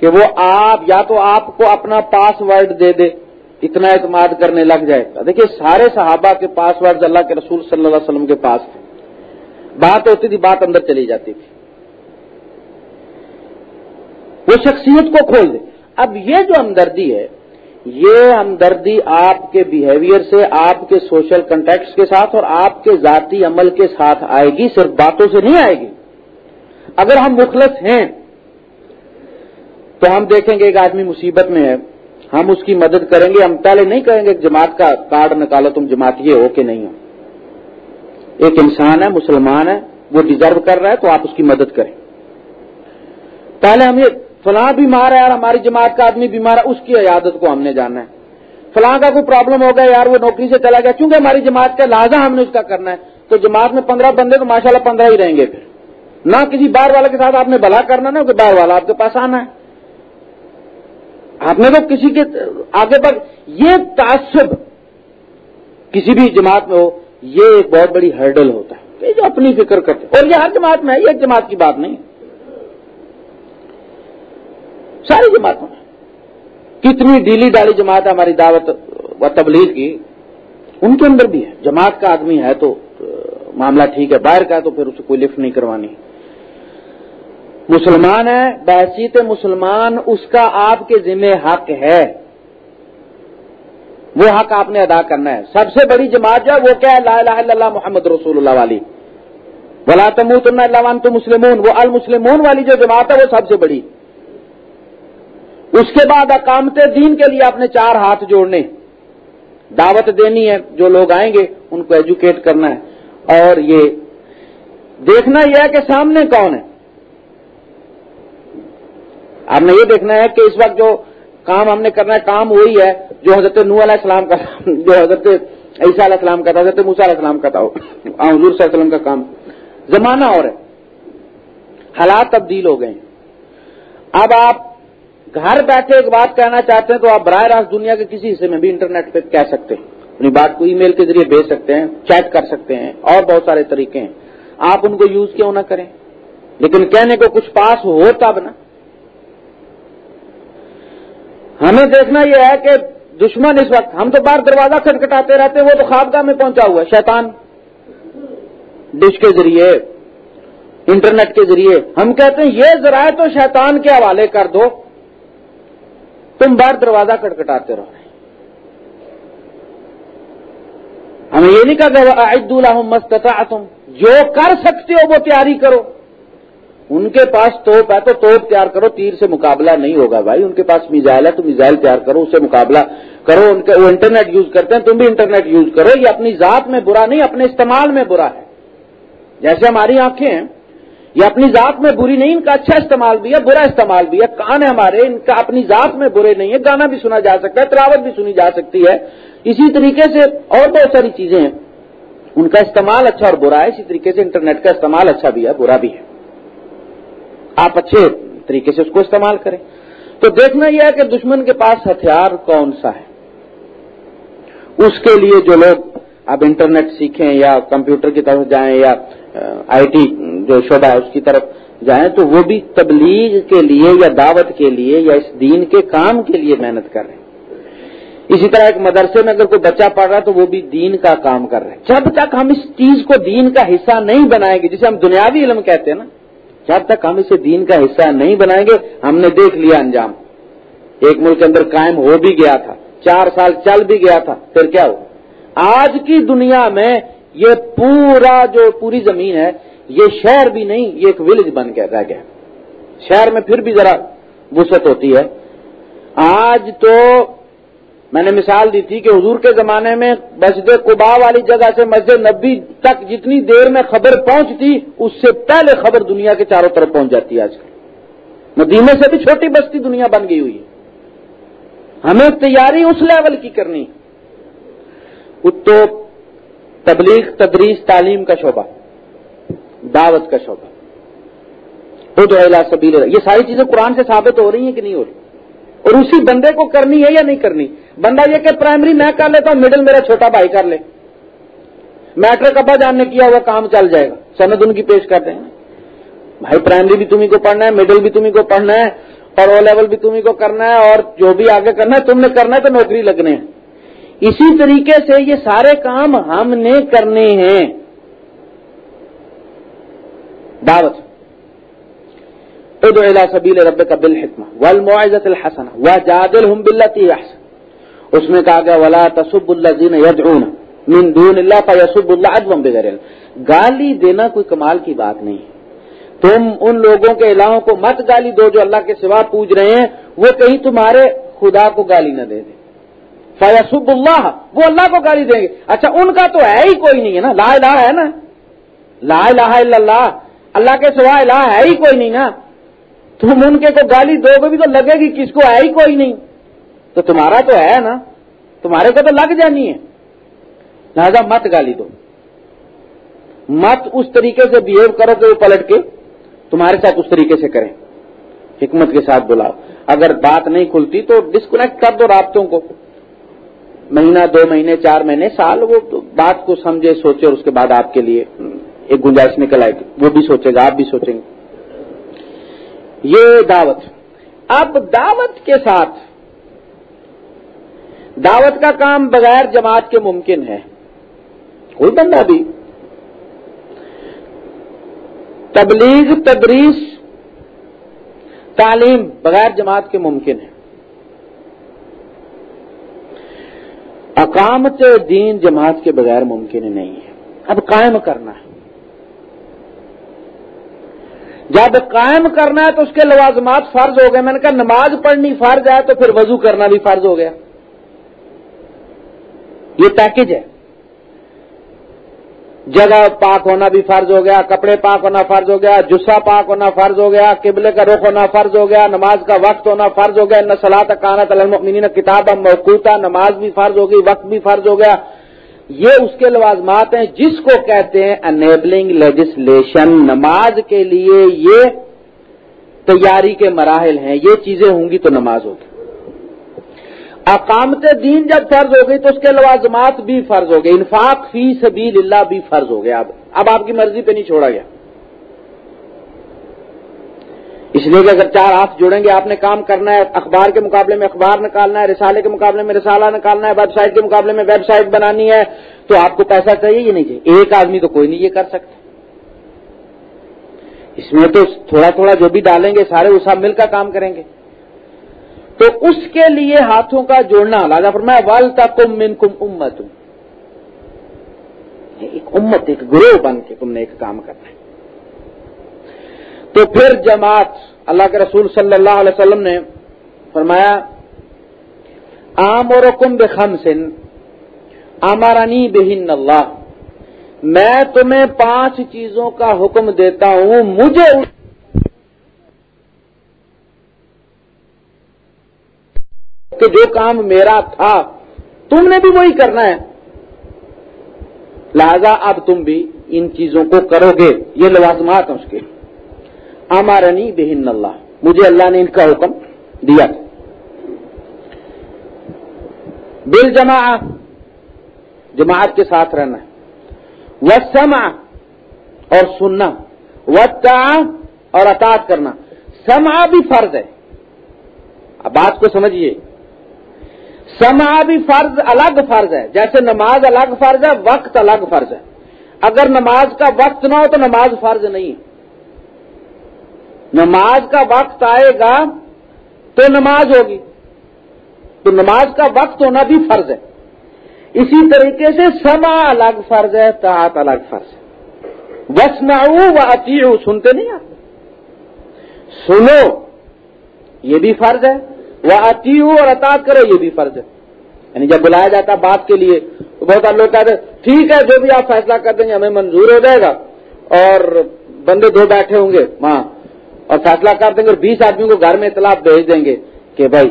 کہ وہ آپ یا تو آپ کو اپنا پاس ورڈ دے دے، اتنا اعتماد کرنے لگ جائے۔ گا دیکھیے، سارے صحابہ کے پاس ورڈ اللہ کے رسول صلی اللہ علیہ وسلم کے پاس تھے۔ بات ہوتی تھی، بات اندر چلی جاتی تھی۔ وہ شخصیت کو کھول دے۔ اب یہ جو ہمدردی ہے یہ ہمدردی آپ کے بیہیویئر سے، آپ کے سوشل کنٹیکٹس کے ساتھ اور آپ کے ذاتی عمل کے ساتھ آئے گی، صرف باتوں سے نہیں آئے گی۔ اگر ہم مخلص ہیں، تو ہم دیکھیں گے ایک آدمی مصیبت میں ہے۔ ہم اس کی مدد کریں گے، ہم پہلے نہیں کہیں گے جماعت کا کارڈ نکالو، تم جماعت یہ ہو کہ نہیں ہو۔ ایک انسان ہے، مسلمان ہے، وہ ڈیزرو کر رہا ہے، تو آپ اس کی مدد کریں۔ پہلے ہم یہ فلاں بیمار ہے یار، ہماری جماعت کا آدمی بیمار ہے، اس کی عیادت کو ہم نے جاننا ہے۔ فلاں کا کوئی پرابلم ہو گیا یار، وہ نوکری سے چلا گیا کیونکہ ہماری جماعت کا لہٰذا ہم نے اس کا کرنا ہے۔ تو جماعت میں پندرہ بندے تو ماشاء اللہ پندرہ ہی رہیں گے پھر۔ نہ کسی بار والے کے ساتھ آپ نے بھلا کرنا نا کہ بار والا آپ کے پاس آنا ہے۔ آپ نے تو کسی کے آگے تک یہ تعصب کسی بھی جماعت میں ہو، یہ ایک بہت بڑی ہرڈل ہوتا ہے۔ کہ جو اپنی فکر کرتے اور یہ ہر جماعت میں ہے، یہ ایک جماعت کی بات نہیں ساری جماعتوں میں۔ کتنی ڈیلی ڈالی جماعت ہے ہماری دعوت و تبلیغ کی، ان کے اندر بھی ہے۔ جماعت کا آدمی ہے تو معاملہ ٹھیک ہے، باہر کا ہے تو پھر اسے کوئی لفٹ نہیں کروانی۔ مسلمان ہے، بحثیت مسلمان، اس کا آپ کے ذمہ حق ہے۔ وہ حق آپ نے ادا کرنا ہے۔ سب سے بڑی جماعت جو ہے، وہ کیا ہے؟ لا الہ الا اللہ محمد رسول اللہ والی۔ ولا تموت اللہ تو مسلمون۔ وہ المسلمون والی جو جماعت ہے، وہ سب سے بڑی۔ اس کے بعد اقامت دین کے لیے آپ نے چار ہاتھ جوڑنے۔ دعوت دینی ہے، جو لوگ آئیں گے، ان کو ایجوکیٹ کرنا ہے۔ اور یہ دیکھنا یہ ہے کہ سامنے کون ہے۔ آپ نے یہ دیکھنا ہے کہ اس وقت جو کام ہم نے کرنا ہے، کام وہی ہے جو حضرت نو علیہ السلام کا، جو حضرت عیسیٰ علیہ السلام کا تھا، حضرت موسیٰ علیہ السلام کا تھا۔ حضور صلی اللہ علیہ وسلم کا کام۔ زمانہ اور ہے۔ حالات تبدیل ہو گئے۔ ہیں اب آپ گھر بیٹھے ایک بات کہنا چاہتے ہیں تو آپ براہ راست دنیا کے کسی حصے میں بھی انٹرنیٹ پہ کہہ سکتے ہیں۔ اپنی بات کو ای میل کے ذریعے بھیج سکتے ہیں، چیٹ کر سکتے ہیں، اور بہت سارے طریقے ہیں۔ آپ ان کو یوز کیوں نہ کریں؟ لیکن کہنے کو کچھ پاس ہو تب نا ہمیں دیکھنا یہ ہے کہ دشمن اس وقت، ہم تو باہر دروازہ کھٹکھٹاتے رہتے، وہ تو خوابگاہ میں پہنچا ہوا ہے، شیطان۔ ڈش کے ذریعے، انٹرنیٹ کے ذریعے۔ ہم کہتے ہیں، یہ ذرائع تو شیطان کے حوالے کر دو۔ تم بار دروازہ کٹکھٹاتے رہو۔ ہمیں یہ نہیں کہا عید اللہ تم جو کر سکتے ہو وہ تیاری کرو۔ ان کے پاس توپ ہے تو توپ تیار کرو، تیر سے مقابلہ نہیں ہوگا بھائی۔ ان کے پاس میزائل ہے تو میزائل تیار کرو، اس سے مقابلہ کرو۔ ان کے وہ انٹرنیٹ یوز کرتے ہیں، تم بھی انٹرنیٹ یوز کرو۔ یہ اپنی ذات میں برا نہیں، اپنے استعمال میں برا ہے۔ جیسے ہماری آنکھیں ہیں یہ اپنی ذات میں بری نہیں، ان کا اچھا استعمال بھی ہے، برا استعمال بھی ہے، کان ہے ہمارے، ان کا اپنی ذات میں برے نہیں ہے، گانا بھی سنا جا سکتا ہے، تلاوت بھی سنی جا سکتی ہے، اسی طریقے سے اور بہت ساری چیزیں ہیں۔ ان کا استعمال اچھا اور برا ہے، اسی طریقے سے انٹرنیٹ کا استعمال اچھا بھی ہے، برا بھی ہے۔ آپ اچھے طریقے سے اس کو استعمال کریں۔ تو دیکھنا یہ ہے کہ دشمن کے پاس ہتھیار کون سا ہے؟ اس کے لیے جو لوگ اب انٹرنیٹ سیکھیں یا کمپیوٹر کی طرف جائیں یا آئی ٹی جو شعبہ ہے، اس کی طرف جائیں تو وہ بھی تبلیغ کے لیے یا دعوت کے لیے یا اس دین کے کام کے لیے محنت کر رہے ہیں۔ اسی طرح ایک مدرسے میں اگر کوئی بچہ پڑھ رہا ہے تو وہ بھی دین کا کام کر رہے ہیں۔ جب تک ہم اس چیز کو دین کا حصہ نہیں بنائیں گے، جسے ہم دنیاوی علم کہتے ہیں نا، جب تک ہم اسے دین کا حصہ نہیں بنائیں گے، ہم نے دیکھ لیا انجام۔ ایک ملک کے اندر قائم ہو بھی گیا تھا، چار سال چل بھی گیا تھا، پھر کیا ہو آج کی دنیا میں یہ پورا جو پوری زمین ہے، یہ شہر بھی نہیں، یہ ایک ولیج بن کے رہ گیا۔ شہر میں پھر بھی ذرا وسط ہوتی ہے۔ آج تو میں نے مثال دی تھی کہ حضور کے زمانے میں مسجد قبا والی جگہ سے مسجد نبی تک جتنی دیر میں خبر پہنچتی اس سے پہلے خبر دنیا کے چاروں طرف پہنچ جاتی ہے آج کل۔ مدینے سے بھی چھوٹی بستی دنیا بن گئی ہوئی ہے۔ ہمیں تیاری اس لیول کی کرنی۔ تو تبلیغ، تدریس، تعلیم کا شعبہ، دعوت کا شعبہ۔ وہ جو ہے سبیل یہ ساری چیزیں قرآن سے ثابت ہو رہی ہیں کہ نہیں ہو رہی۔ اور اسی بندے کو کرنی ہے یا نہیں کرنی؟ بندہ یہ کہ پرائمری میں کر لیتا ہوں مڈل میرا چھوٹا بھائی کر لے۔ میٹرک ابا جاننے کیا ہوا، کام چل جائے گا۔ سند ان کی پیش کرتے ہیں بھائی پرائمری بھی تمہیں کو پڑھنا ہے مڈل بھی تمہیں کو پڑھنا ہے، اور او لیول بھی تمہیں کو کرنا ہے، اور جو بھی آگے کرنا ہے، تم نے کرنا ہے تو نوکری لگنے ہیں۔ اسی طریقے سے یہ سارے کام ہم نے کرنے ہیں۔ دعوت۔ ادعو الى سبیل رب کا بل حکمہ والمعزت الحسن و جادل ہم بلتی اس میں کہا گیا، ولا تصب اللہ زین یدعون من دون اللہ فیسب اللہ ادوم بغیر گالی دینا کوئی کمال کی بات نہیں۔ تم ان لوگوں کے الہوں کو مت گالی دو جو اللہ کے سوا پوج رہے ہیں، وہ کہیں تمہارے خدا کو گالی نہ دے دیں۔ فیسب اللہ وہ اللہ کو گالی دیں گے۔ اچھا ان کا تو ہے ہی کوئی نہیں ہے نا۔ لا الہ ہے نا۔ لا الہ الا اللہ۔ اللہ کے سوا الہ ہے ہی کوئی نہیں نا۔ تم ان کے کو گالی دو گے بھی تو لگے گی کس کو ہے ہی کوئی نہیں۔ تو تمہارا تو ہے نا۔ تمہارے کو تو لگ جانی ہے۔ لہذا مت گالی دو۔ مت اس طریقے سے بہیو کرو کہ وہ پلٹ کے تمہارے ساتھ اس طریقے سے کریں۔ حکمت کے ساتھ بلاؤ۔ اگر بات نہیں کھلتی تو ڈسکنیکٹ کر دو رابطوں کو۔ مہینہ، دو مہینے، چار مہینے، سال، وہ بات کو سمجھے، سوچے اور اس کے بعد آپ کے لیے ایک گنجائش نکل آئے گی۔ وہ بھی سوچے گا، آپ بھی سوچیں گے۔ یہ دعوت۔ اب دعوت کے ساتھ دعوت کا کام بغیر جماعت کے ممکن ہے۔ کوئی بندہ بھی تبلیغ، تدریس، تعلیم بغیر جماعت کے ممکن ہے۔ اقامت دین جماعت کے بغیر ممکن نہیں ہے۔ اب قائم کرنا ہے۔ جب قائم کرنا ہے تو اس کے لوازمات فرض ہو گئے۔ میں نے کہا نماز پڑھنی فرض ہے تو پھر وضو کرنا بھی فرض ہو گیا۔ یہ پیکج ہے۔ جگہ پاک ہونا بھی فرض ہو گیا، کپڑے پاک ہونا فرض ہو گیا، جسا پاک ہونا فرض ہو گیا، قبلے کا رخ ہونا فرض ہو گیا، نماز کا وقت ہونا فرض ہو گیا نسلات کانت المنی کتاب موقوتا نماز بھی فرض ہو گئی، وقت بھی فرض ہو گیا۔ یہ اس کے لوازمات ہیں جس کو کہتے ہیں انیبلنگ لیجسلیشن نماز کے لیے یہ تیاری کے مراحل ہیں، یہ چیزیں ہوں گی تو نماز ہوگی۔ اقامت دین جب فرض ہو گئی تو اس کے لوازمات بھی فرض ہو گئے، انفاق فی سبیل اللہ بھی فرض ہو گیا اب اب آپ کی مرضی پہ نہیں چھوڑا گیا۔ اس لیے کہ اگر چار ہاتھ جوڑیں گے، آپ نے کام کرنا ہے، اخبار کے مقابلے میں اخبار نکالنا ہے، رسالے کے مقابلے میں رسالہ نکالنا ہے، ویب سائٹ کے مقابلے میں ویب سائٹ بنانی ہے، تو آپ کو پیسہ چاہیے یا نہیں چاہیے؟ ایک آدمی تو کوئی نہیں یہ کر سکتا۔ اس میں تو تھوڑا تھوڑا جو بھی ڈالیں گے، سارے وہ سب مل کر کام کریں گے۔ تو اس کے لیے ہاتھوں کا جوڑنا لادا پر میں وال تک من کم امت ہوں ایک امت، ایک گروہ بن کے تم نے ایک کام کرنا ہے۔ تو پھر جماعت، اللہ کے رسول صلی اللہ علیہ وسلم نے فرمایا عام اور کم بے خم سن آمارانی بہن اللہ۔ میں تمہیں پانچ چیزوں کا حکم دیتا ہوں، مجھے کہ جو کام میرا تھا، تم نے بھی وہی کرنا ہے۔ لہذا اب تم بھی ان چیزوں کو کرو گے۔ یہ لوازمات ہیں اس کے۔ امارنی بہن اللہ۔ مجھے اللہ نے ان کا حکم دیا تھا۔ بل جمع جماعت کے ساتھ رہنا۔ ہے وہ سما اور سننا۔ و اور اطاط کرنا۔ سما بھی فرض ہے۔ اب بات کو سمجھیے۔ سما بھی فرض الگ فرض ہے۔ جیسے نماز الگ فرض ہے، وقت الگ فرض ہے۔ اگر نماز کا وقت نہ ہو تو نماز فرض نہیں۔ نماز کا وقت آئے گا تو نماز ہوگی۔ تو نماز کا وقت ہونا بھی فرض ہے۔ اسی طریقے سے سما الگ فرض ہے تعت الگ فرض ہے۔ وسنا و اتی سنتے نہیں آپ؟ سنو، یہ بھی فرض ہے۔ وہ اتی ہوں اور اطاط کرو یہ بھی فرض ہے۔ یعنی جب بلایا جاتا بات کے لیے، تو بہت سارے لوگ کہتے ٹھیک ہے، جو بھی آپ فیصلہ کر دیں گے، ہمیں منظور ہو جائے گا۔ اور بندے دو بیٹھے ہوں گے وہاں اور فیصلہ کر دیں گے اور بیس آدمیوں کو گھر میں اطلاع بھیج دیں گے کہ بھائی،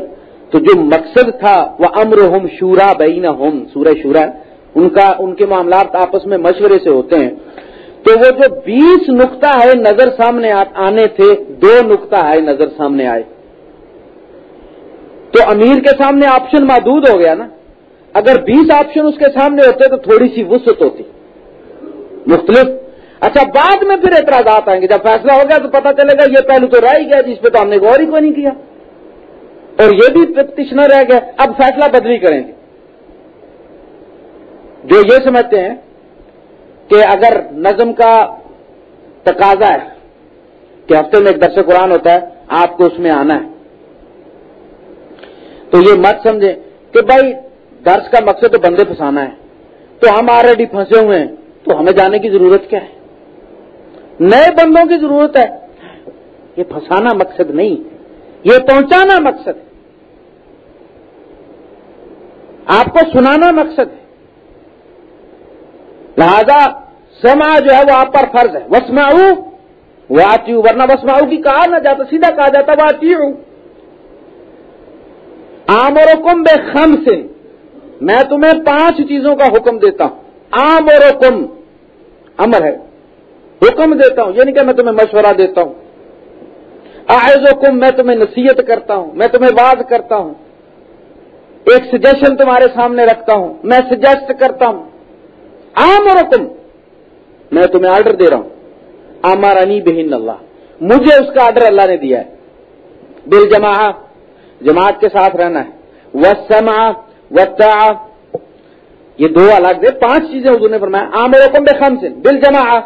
تو جو مقصد تھا وہ امر ہوم شورا بئی ہوم سورہ شورا ان کا، ان کے معاملات آپس میں مشورے سے ہوتے ہیں۔ تو وہ جو بیس نقطہ ہے نظر سامنے آنے تھے، دو نقطہ ہے نظر سامنے آئے۔ تو امیر کے سامنے آپشن محدود ہو گیا نا۔ اگر بیس آپشن اس کے سامنے ہوتے تو تھوڑی سی وسط ہوتی۔ مختلف۔ اچھا بعد میں پھر اعتراضات آئیں گے۔ جب فیصلہ ہو گیا تو پتا چلے گا یہ پہلو تو رہ ہی گیا، جس پہ تو ہم نے غور ہی کوئی نہیں کیا۔ اور یہ بھی پٹیشنر رہ گیا۔ اب فیصلہ بدلی کریں گے۔ جو یہ سمجھتے ہیں کہ اگر نظم کا تقاضا ہے کہ ہفتے میں ایک درس قرآن ہوتا ہے، آپ کو اس میں آنا ہے۔ تو یہ مت سمجھیں کہ بھائی درس کا مقصد تو بندے پھنسانا ہے۔ تو ہم آلریڈی پھنسے ہوئے ہیں۔ تو ہمیں جانے کی ضرورت کیا ہے؟ نئے بندوں کی ضرورت ہے۔ یہ پھنسانا مقصد نہیں۔ یہ پہنچانا مقصد ہے۔ آپ کو سنانا مقصد ہے۔ لہذا سما جو ہے وہ آپ پر فرض ہے۔ وسماؤ وہ آتی ہوں ورنہ وسماؤ کی کہا نہ جاتا، سیدھا کہا جاتا، وہ آتی ہوں آمر کم بے خم سے۔ میں تمہیں پانچ چیزوں کا حکم دیتا ہوں۔ آمر کم امر ہے۔ حکم دیتا ہوں یعنی کہ میں تمہیں مشورہ دیتا ہوں۔ آئز و کم میں تمہیں نصیحت کرتا ہوں، میں تمہیں واد کرتا ہوں۔ ایک سجیشن تمہارے سامنے رکھتا ہوں، میں سجیسٹ کرتا ہوں۔ عام اور حکم میں تمہیں آرڈر دے رہا ہوں۔ آمار انی بہن اللہ، مجھے اس کا آرڈر اللہ نے دیا ہے۔ بل جمع جماعت کے ساتھ رہنا ہے۔ وہ سما یہ دو الگ دے، پانچ چیزیں حضور نے فرمایا۔ عام حکم بے خم سے بل جمع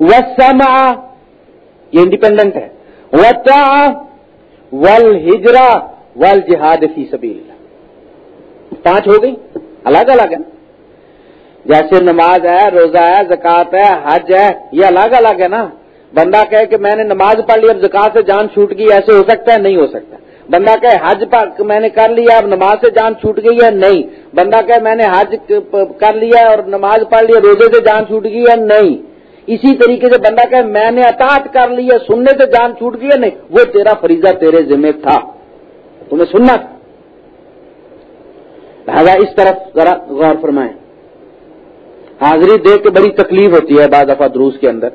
و سما یہ انڈیپینڈنٹ ہے۔ وہ ول ہجرا ول جہاد فی سبیل پانچ ہو گئی۔ الگ الگ ہے جیسے نماز ہے، روزہ ہے زکات ہے، حج ہے، یہ الگ الگ ہے نا۔ بندہ کہے کہ میں نے نماز پڑھ لی، اب زکات سے جان چھوٹ گئی، ایسے ہو سکتا ہے؟ نہیں ہو سکتا۔ بندہ کہے حج میں نے کر لیا، اب نماز سے جان چھوٹ گئی ہے؟ نہیں۔ بندہ کہے میں نے حج کر لیا اور نماز پڑھ لیا روزے سے جان چھوٹ گئی ہے؟ نہیں۔ اسی طریقے سے بندہ کہے میں نے اطاعت کر لی ہے، سننے سے جان چھوٹ گئی ہے؟ نہیں۔ وہ تیرا فریضہ تیرے ذمہ تھا۔ تمہیں سننا تھا لہذا اس طرف ذرا غور فرمائیں۔ حاضری دیکھ کے بڑی تکلیف ہوتی ہے بعض دفعہ دروس کے اندر۔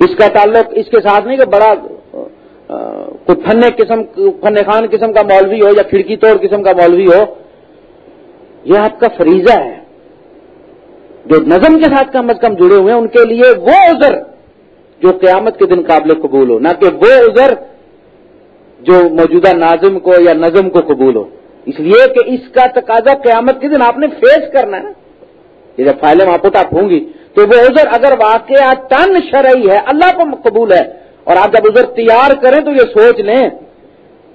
اس کا تعلق اس کے ساتھ نہیں کہ بڑا کوئی فن قسم فن خان قسم کا مولوی ہو یا کھڑکی توڑ قسم کا مولوی ہو، یہ آپ کا فریضہ ہے۔ جو نظم کے ساتھ کم از کم جڑے ہوئے ہیں، ان کے لیے وہ عذر جو قیامت کے دن قابل قبول ہو، نہ کہ وہ عذر جو موجودہ ناظم کو یا نظم کو قبول ہو۔ اس لیے کہ اس کا تقاضا قیامت کے دن آپ نے فیس کرنا ہے یہ جب فائلیں واپس آپ ہوں گی تو وہ عذر اگر واقعہ تن شرعی ہے، اللہ کو قبول ہے اور آپ جب عذر تیار کریں تو یہ سوچ لیں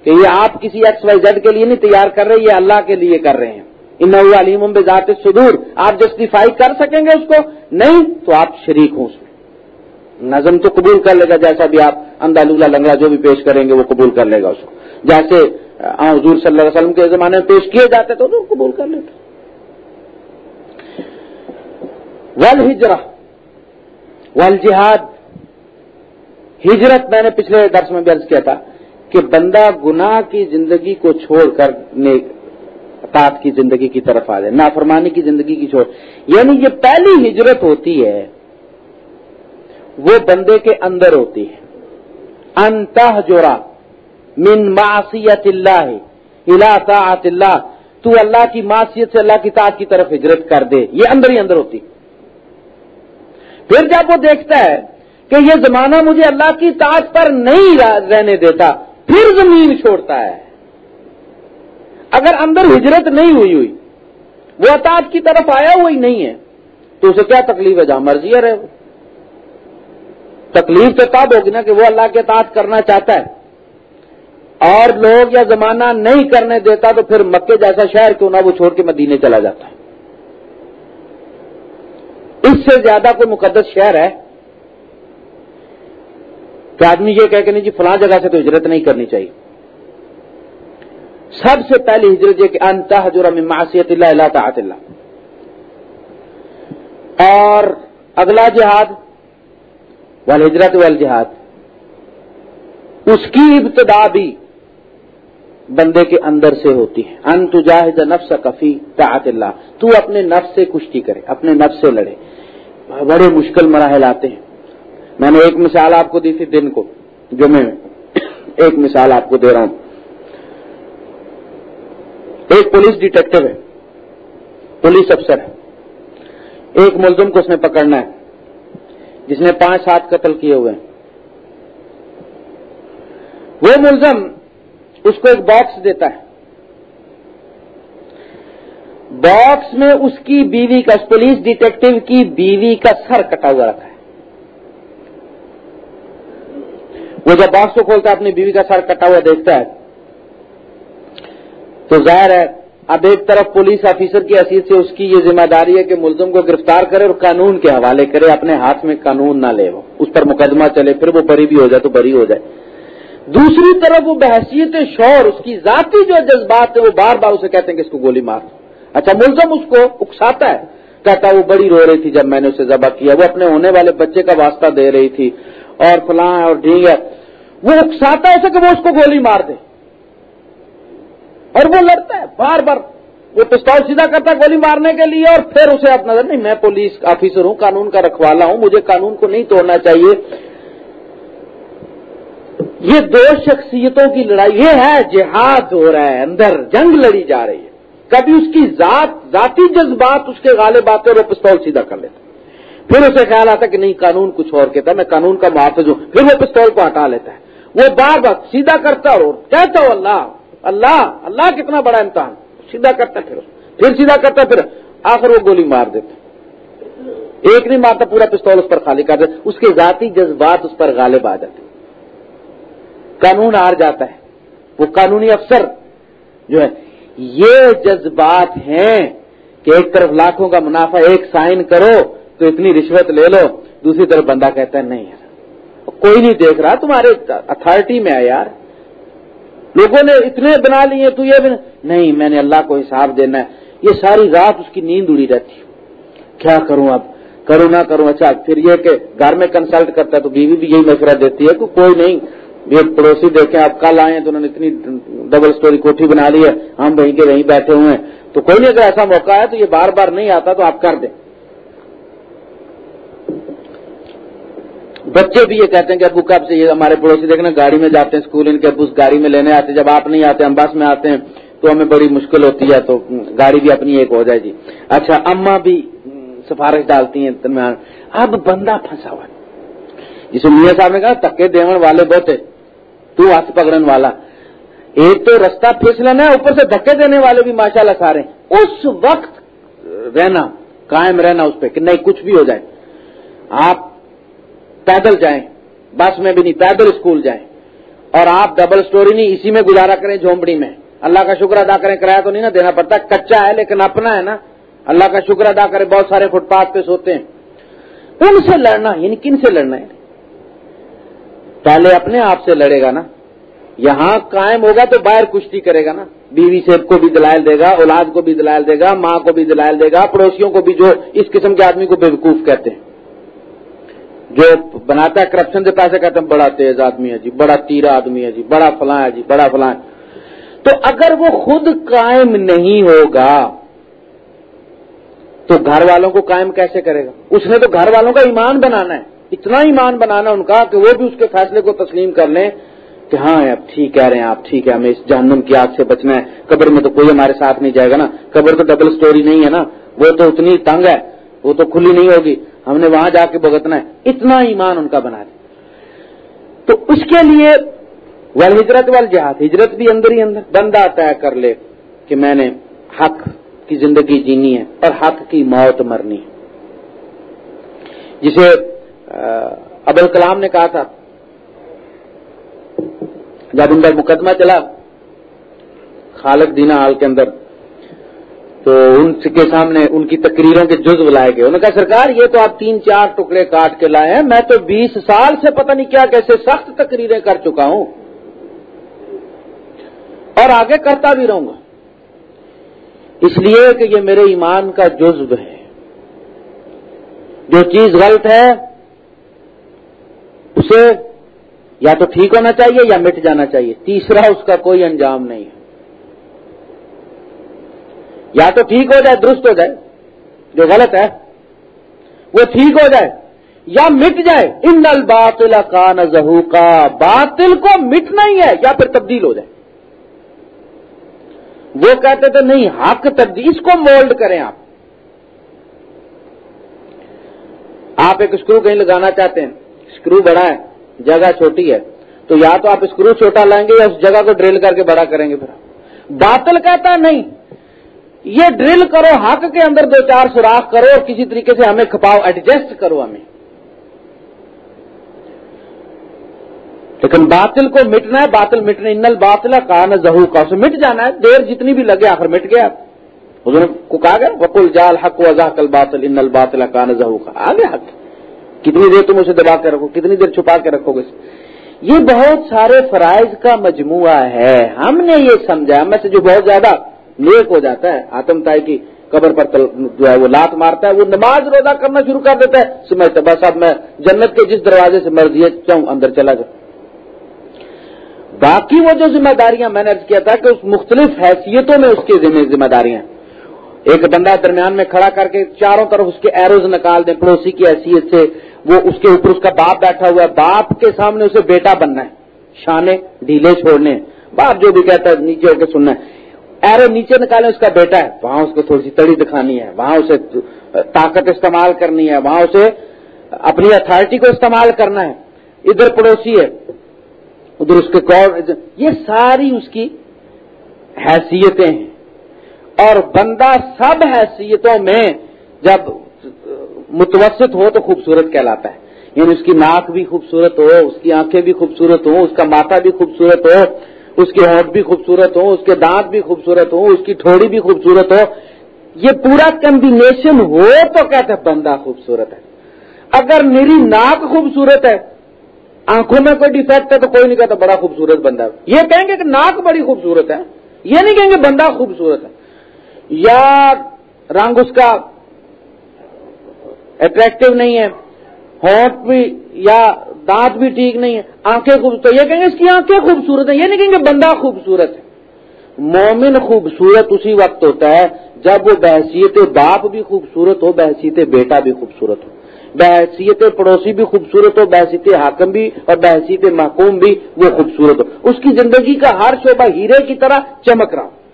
کہ یہ آپ کسی ایکس وائی زیڈ کے لیے نہیں تیار کر رہے، یہ اللہ کے لیے کر رہے ہیں۔ ان علیم بذات صدور آپ جسٹیفائی کر سکیں گے اس کو؟ نہیں، تو آپ شریک ہوں اس میں۔ نظم تو قبول کر لے گا، جیسا بھی آپ اندھا لنگڑا جو بھی پیش کریں گے، وہ قبول کر لے گا اس کو۔ جیسے حضور صلی اللہ علیہ وسلم کے زمانے میں پیش کیے جاتے تو قبول کر لیتے۔ ول ہجرا ول جہاد ہجرت میں نے پچھلے درس میں بھی کیا تھا کہ بندہ گناہ کی زندگی کو چھوڑ کر اطاعت کی زندگی کی طرف آ جائے، نافرمانی کی زندگی کی چھوڑ۔ یعنی یہ پہلی ہجرت ہوتی ہے، وہ بندے کے اندر ہوتی ہے۔ انتہ جورا من معصیت اللہ طاعت اللہ۔ تو اللہ کی معصیت سے اللہ کی طاعت کی طرف ہجرت کر دے، یہ اندر ہی اندر ہوتی۔ پھر جب وہ دیکھتا ہے کہ یہ زمانہ مجھے اللہ کی طاعت پر نہیں رہنے دیتا، پھر زمین چھوڑتا ہے۔ اگر اندر ہجرت نہیں ہوئی ہوئی، وہ اطاعت کی طرف آیا ہوا ہی نہیں ہے، تو اسے کیا تکلیف ہے؟ جہاں مرضی ہے رہے وہ۔ تکلیف تو تب ہوگی نا کہ وہ اللہ کے اطاعت کرنا چاہتا ہے۔ اور لوگ یا زمانہ نہیں کرنے دیتا تو پھر مکے جیسا شہر کیوں نہ وہ چھوڑ کے مدینے چلا جاتا ہے۔ اس سے زیادہ کوئی مقدس شہر ہے۔ کہ آدمی یہ کہہ کہ نہیں جی فلاں جگہ سے تو ہجرت نہیں کرنی چاہیے۔ سب سے پہلی ہجرت یہ کہ انتہ جرم معصیت اللہ اللہ تعاط اللہ۔ اور اگلا جہاد وال ہجرت وال جہاد اس کی ابتدا بھی بندے کے اندر سے ہوتی ہے۔ ان تجاہد نفس کفی تعت اللہ۔ تو اپنے نفس سے کشتی کرے، اپنے نفس سے لڑے۔ بڑے مشکل مراحل آتے ہیں۔ میں نے ایک مثال آپ کو دی تھی دن کو، جو میں ایک مثال آپ کو دے رہا ہوں۔ ایک پولیس ڈیٹیکٹو ہے، پولیس افسر ہے۔ ایک ملزم کو اس نے پکڑنا ہے، جس نے پانچ سات قتل کیے ہوئے ہیں۔ وہ ملزم اس کو ایک باکس دیتا ہے۔ باکس میں اس کی بیوی کا پولیس ڈیٹیکٹو کی بیوی کا سر کٹا ہوا رکھا ہے۔ وہ جب باکس کو کھولتا ہے، اپنی بیوی کا سر کٹا ہوا دیکھتا ہے۔ تو ظاہر ہے، اب ایک طرف پولیس آفیسر کی حیثیت سے اس کی یہ ذمہ داری ہے کہ ملزم کو گرفتار کرے اور قانون کے حوالے کرے، اپنے ہاتھ میں قانون نہ لے وہ۔ اس پر مقدمہ چلے، پھر وہ بری بھی ہو جائے تو بری ہو جائے۔ دوسری طرف وہ بحثیت شور، اس کی ذاتی جو جذبات ہیں، وہ بار بار اسے کہتے ہیں کہ اس کو گولی مار۔ اچھا ملزم اس کو اکساتا ہے، کہتا وہ بڑی رو رہی تھی جب میں نے اسے ذبح کیا، وہ اپنے ہونے والے بچے کا واسطہ دے رہی تھی۔ اور فلاں اور ڈھینگ ہے، وہ اکساتا ہے اسے کہ وہ اس کو گولی مار دے۔ اور وہ لڑتا ہے، بار بار وہ پستول سیدھا کرتا ہے گولی مارنے کے لیے اور پھر اسے آپ نظر، نہیں، میں پولیس آفیسر ہوں، قانون کا رکھوالا ہوں، مجھے قانون کو نہیں توڑنا چاہیے۔ یہ دو شخصیتوں کی لڑائی، یہ ہے جہاد ہو رہا ہے، اندر جنگ لڑی جا رہی ہے۔ کبھی اس کی ذات، ذاتی جذبات اس کے غالب آتے اور وہ پستول سیدھا کر لیتا پھر اسے خیال آتا کہ نہیں، قانون کچھ اور کہتا ہے، میں قانون کا محافظ ہوں، پھر وہ پستول کو ہٹا لیتا ہے۔ وہ بار بار سیدھا کرتا اور کہتا ہو، اللہ اللہ اللہ کتنا بڑا امتحان۔ سیدھا کرتا پھر پھر سیدھا کرتا پھر آخر وہ گولی مار دیتا۔ ایک نہیں مارتا، پورا پستول اس پر خالی کر دیتا۔ اس کے ذاتی جذبات اس پر غالب آ جاتے۔ قانون ہار جاتا ہے۔ وہ قانونی افسر جو ہے، یہ جذبات ہیں کہ ایک طرف لاکھوں کا منافع، ایک سائن کرو تو اتنی رشوت لے لو، دوسری طرف بندہ کہتا ہے، نہیں یار، کوئی نہیں دیکھ رہا، تمہارے اتارٹی میں ہے یار۔ لوگوں نے اتنے بنا لیے، تو یہ بھی نہیں، میں نے اللہ کو حساب دینا ہے۔ یہ ساری رات اس کی نیند اڑی رہتی کیا کروں اب؟ کروں نہ کروں اچھا پھر یہ کہ گھر میں کنسلٹ کرتا ہے تو بیوی بھی یہی مشورہ دیتی ہے کہ کوئی نہیں، یہ پڑوسی دیکھیں آپ کل آئے تو انہوں نے اتنی ڈبل سٹوری کوٹھی بنا لی ہے۔ ہم وہیں کے وہیں بیٹھے ہوئے ہیں۔ تو کوئی نہیں، اگر ایسا موقع ہے تو یہ بار بار نہیں آتا تو آپ کر دیں۔ بچے بھی یہ کہتے ہیں کہ ابو کب سے یہ ہمارے پڑوسی دیکھنا، گاڑی میں جاتے ہیں اسکول ان کے ابو گاڑی میں لینے آتے جب آپ نہیں آتے، ہم بس میں آتے ہیں، تو ہمیں بڑی مشکل ہوتی ہے، تو گاڑی بھی اپنی ایک ہو جائے جی اچھا اما بھی سفارش ڈالتی ہیں درمیان۔ اب بندہ پھنسا ہوا جسے میاں صاحب نے کہا، تکے دیون والے بہت تو ہاتھ پکڑن والا۔ ایک تو رستہ پھسلنا ہے، اوپر سے دھکے دینے والے بھی ماشاء اللہ سارے اس وقت رہنا، قائم رہنا اس پہ، کہ نہیں، کچھ بھی ہو جائے۔ آپ پیدل جائیں، بس میں بھی نہیں، پیدل اسکول جائیں۔ اور آپ ڈبل سٹوری نہیں، اسی میں گزارا کریں جھونپڑی میں۔ اللہ کا شکر ادا کریں، کرایہ تو نہیں نا دینا پڑتا، کچا ہے لیکن اپنا ہے نا۔ اللہ کا شکر ادا کریں، بہت سارے فٹ پاتھ پہ سوتے ہیں۔ ان سے لڑنا یعنی کن سے لڑنا ہے؟ پہلے اپنے آپ سے لڑے گا نا۔ یہاں قائم ہوگا تو باہر کشتی کرے گا نا۔ بیوی سے کو بھی دلائل دے گا، اولاد کو بھی دلائل دے گا، ماں کو بھی دلائل دے گا، پڑوسیوں کو بھی جو اس قسم کے آدمی کو بے وقوف کہتے ہیں۔ جو بناتا ہے کرپشن سے پیسے کہتے ہیں، بڑا تیز آدمی ہے جی بڑا تیرا آدمی ہے جی بڑا فلاں ہے جی بڑا فلاں ہے۔ تو اگر وہ خود قائم نہیں ہوگا، تو گھر والوں کو قائم کیسے کرے گا؟ اس نے تو گھر والوں کا ایمان بنانا ہے۔ اتنا ایمان بنانا ان کا کہ وہ بھی اس کے فیصلے کو تسلیم کر لیں کہ ہاں اب ٹھیک کہہ رہے ہیں، آپ ٹھیک ہے ہمیں اس جہنم کی آگ سے بچنا ہے۔ قبر میں تو کوئی ہمارے ساتھ نہیں جائے گا نا۔ قبر تو ڈبل سٹوری نہیں ہے نا۔ وہ تو اتنی تنگ ہے، وہ تو کھلی نہیں ہوگی۔ ہم نے وہاں جا کے بھگتنا ہے۔ اتنا ایمان ان کا بنا دے تو اس کے لیے ول ہجرت وال جہاد ہجرت بھی اندر ہی اندر۔ بندہ طے کر لے کہ میں نے حق کی زندگی جینی ہے اور حق کی موت مرنی ہے۔ جسے ابل کلام نے کہا تھا، جب ان کا مقدمہ چلا، خالق دینا حال کے اندر تو ان کے سامنے ان کی تقریروں کے جز بلائے گئے۔ انہوں نے کہا، سرکار، یہ تو آپ تین چار ٹکڑے کاٹ کے لائے ہیں۔ میں تو بیس سال سے پتہ نہیں کیا کیسے سخت تقریریں کر چکا ہوں۔ اور آگے کرتا بھی رہوں گا۔ اس لیے کہ یہ میرے ایمان کا جزب ہے۔ جو چیز غلط ہے، اسے یا تو ٹھیک ہونا چاہیے یا مٹ جانا چاہیے۔ تیسرا، اس کا کوئی انجام نہیں ہے۔ یا تو ٹھیک ہو جائے، درست ہو جائے۔ جو غلط ہے، وہ ٹھیک ہو جائے یا مٹ جائے۔ ان نل باطل کا نظہو کا باطل کو مٹنا ہی ہے یا پھر تبدیل ہو جائے۔ وہ کہتے تھے، نہیں، حق تبدیل، اس کو مولڈ کریں آپ۔ آپ ایک اسکرو کہیں لگانا چاہتے ہیں۔ اسکرو بڑا ہے، جگہ چھوٹی ہے۔ تو یا تو آپ اسکرو چھوٹا لائیں گے یا اس جگہ کو ڈرل کر کے بڑا کریں گے پھر باطل کہتا ہے، نہیں یہ ڈرل کرو، حق کے اندر دو چار سوراخ کرو اور کسی طریقے سے ہمیں کھپاؤ، ایڈجسٹ کرو ہمیں۔ لیکن باطل کو مٹنا ہے، باطل مٹنے، انل باطل کان زہو کا، اسے مٹ جانا ہے۔ دیر جتنی بھی لگے، آخر مٹ گیا۔ حضور کو کہا گیا وکل جال حق وضاح کل باطل ان الباطل کان زہو کا آگے حق۔ کتنی دیر تم اسے دبا کے رکھو، کتنی دیر چھپا کے رکھو گے یہ بہت سارے فرائض کا مجموعہ ہے۔ ہم نے یہ سمجھا میں سے جو بہت زیادہ نیک ہو جاتا ہے، آتم تائی کی قبر پر جو ہے وہ لات مارتا ہے، وہ نماز روزہ کرنا شروع کر دیتا ہے۔ سمجھتا بس اب میں جنت کے جس دروازے سے مرضی چاہوں اندر چلا جاؤں۔ باقی وہ جو ذمہ داریاں میں نے کیا تھا کہ اس مختلف حیثیتوں میں اس کی ذمہ داریاں ایک بندہ درمیان میں کھڑا کر کے چاروں طرف اس کے ایروز نکال دیں، پڑوسی کی حیثیت سے وہ اس کے اوپر اس کا باپ بیٹھا ہوا ہے۔ باپ کے سامنے اسے بیٹا بننا ہے، شانے، ڈھیلے چھوڑنے، باپ جو بھی کہتا ہے، نیچے ہو کے سننا ہے۔ ایرو نیچے نکالے، اس کا بیٹا ہے۔ وہاں اس کو تھوڑی سی تڑی دکھانی ہے۔ وہاں اسے طاقت استعمال کرنی ہے۔ وہاں اسے اپنی اتارٹی کو استعمال کرنا ہے۔ ادھر پڑوسی ہے۔ ادھر اس کے کور یہ ساری اس کی حیثیتیں ہیں۔ اور بندہ سب حیثیتوں میں جب متوسط ہو تو خوبصورت کہلاتا ہے۔ یعنی اس کی ناک بھی خوبصورت ہو، اس کی آنکھیں بھی خوبصورت ہوں، اس کا ماتھا بھی خوبصورت ہو اس کے ہونٹ بھی خوبصورت ہوں اس کے دانت بھی خوبصورت ہوں اس کی تھوڑی بھی خوبصورت ہو، یہ پورا کمبینیشن ہو تو کہتے بندہ خوبصورت ہے۔ اگر میری ناک خوبصورت ہے، آنکھوں میں کوئی ڈیفیکٹ ہے تو کوئی نہیں کہتا بڑا خوبصورت بندہ ہے۔ یہ کہیں گے کہ ناک بڑی خوبصورت ہے، یہ نہیں کہیں گے بندہ خوبصورت ہے۔ یا رنگ اس کا اٹریکٹو نہیں ہے، ہونٹ بھی یا دانت بھی ٹھیک نہیں ہے، آنکھیں خوبصورت یہ کہیں گے اس کی آنکھیں خوبصورت ہیں، یہ نہیں کہیں گے بندہ خوبصورت ہے۔ مومن خوبصورت اسی وقت ہوتا ہے جب وہ بحثیت باپ بھی خوبصورت ہو، بحثیت بیٹا بھی خوبصورت ہو۔ بحثیت پڑوسی بھی خوبصورت ہو، بحثیت حاکم بھی اور بحثیت محکوم بھی وہ خوبصورت ہو۔ اس کی زندگی کا ہر شعبہ ہیرے کی طرح چمک رہا۔ ہو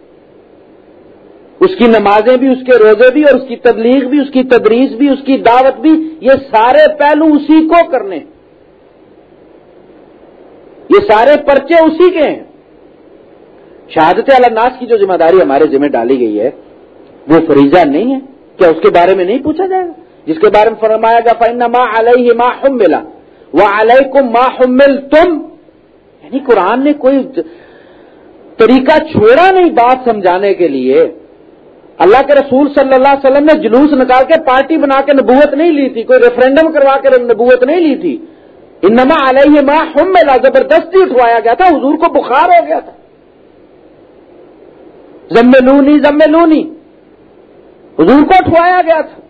اس کی نمازیں بھی، اس کے روزے بھی اور اس کی تبلیغ بھی، اس کی تدریس بھی، اس کی دعوت بھی، یہ سارے پہلو اسی کو کرنے ہیں۔ یہ سارے پرچے اسی کے ہیں۔ شہادت الناس کی جو ذمہ داری ہمارے ذمہ ڈالی گئی ہے، وہ فریضہ نہیں ہے۔ کیا اس کے بارے میں نہیں پوچھا جائے گا؟ جس کے بارے میں فرمایا گا فن ماں علیہ ماں ہم ملا وہ علیہ کو ماں تم یعنی قرآن نے کوئی طریقہ چھوڑا نہیں بات سمجھانے کے لیے۔ اللہ کے رسول صلی اللہ علیہ وسلم نے جلوس نکال کے پارٹی بنا کے نبوت نہیں لی تھی، کوئی ریفرینڈم کروا کے نبوت نہیں لی تھی۔ انما علیہ ماں ہم ملا زبردستی اٹھوایا گیا تھا، حضور کو بخار ہو گیا تھا۔ زمے لونی زمے لونی حضور کو اٹھوایا گیا تھا۔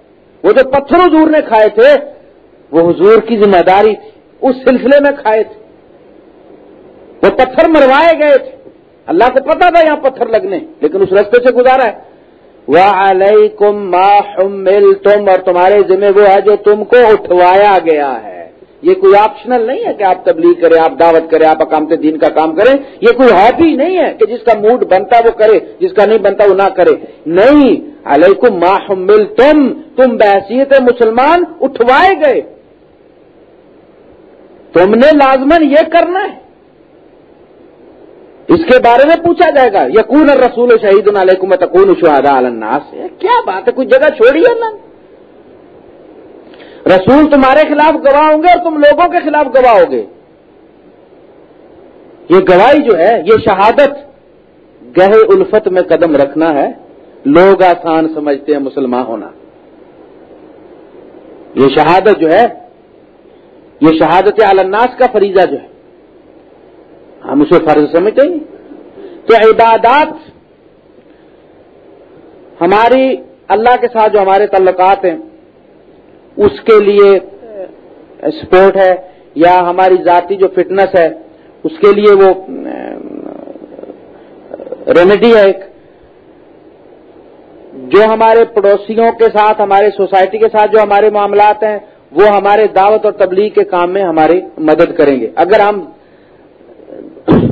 وہ جو پتھر حضور نے کھائے تھے، وہ حضور کی ذمہ داری تھی۔ اس سلسلے میں کھائے تھے۔ وہ پتھر مروائے گئے تھے۔ اللہ کو پتا تھا یہاں پتھر لگنے، لیکن اس رستے سے گزارا ہے۔ وہ علیکم مل تم اور تمہارے ذمہ وہ ہے جو تم کو اٹھوایا گیا ہے۔ یہ کوئی آپشنل نہیں ہے کہ آپ تبلیغ کریں، آپ دعوت کریں، آپ اکامت دین کا کام کریں۔ یہ کوئی ہابی نہیں ہے کہ جس کا موڈ بنتا وہ کرے، جس کا نہیں بنتا وہ نہ کرے۔ نہیں، علیکم ما حمل تم تم بحثیت مسلمان اٹھوائے گئے۔ تم نے لازمن یہ کرنا ہے۔ اس کے بارے میں پوچھا جائے گا۔ یقون رسول شہید علیکم تکون شہادا الناس۔ کیا بات ہے؟ کوئی جگہ چھوڑی ہے نا رسول تمہارے خلاف گواہ ہوں گے اور تم لوگوں کے خلاف گواہ ہوگے۔ یہ گواہی جو ہے، یہ شہادت گہے الفت میں قدم رکھنا ہے۔ لوگ آسان سمجھتے ہیں مسلمان ہونا۔ یہ شہادت جو ہے، یہ شہادت الناس کا فریضہ جو ہے۔ ہم اسے فرض سمجھتے ہیں۔ تو عبادات ہماری اللہ کے ساتھ جو ہمارے تعلقات ہیں اس کے لیے سپورٹ ہے یا ہماری ذاتی جو فٹنس ہے، اس کے لیے وہ ریمیڈی ہے ایک۔ جو ہمارے پڑوسیوں کے ساتھ، ہمارے سوسائٹی کے ساتھ جو ہمارے معاملات ہیں، وہ ہمارے دعوت اور تبلیغ کے کام میں ہماری مدد کریں گے۔ اگر ہم،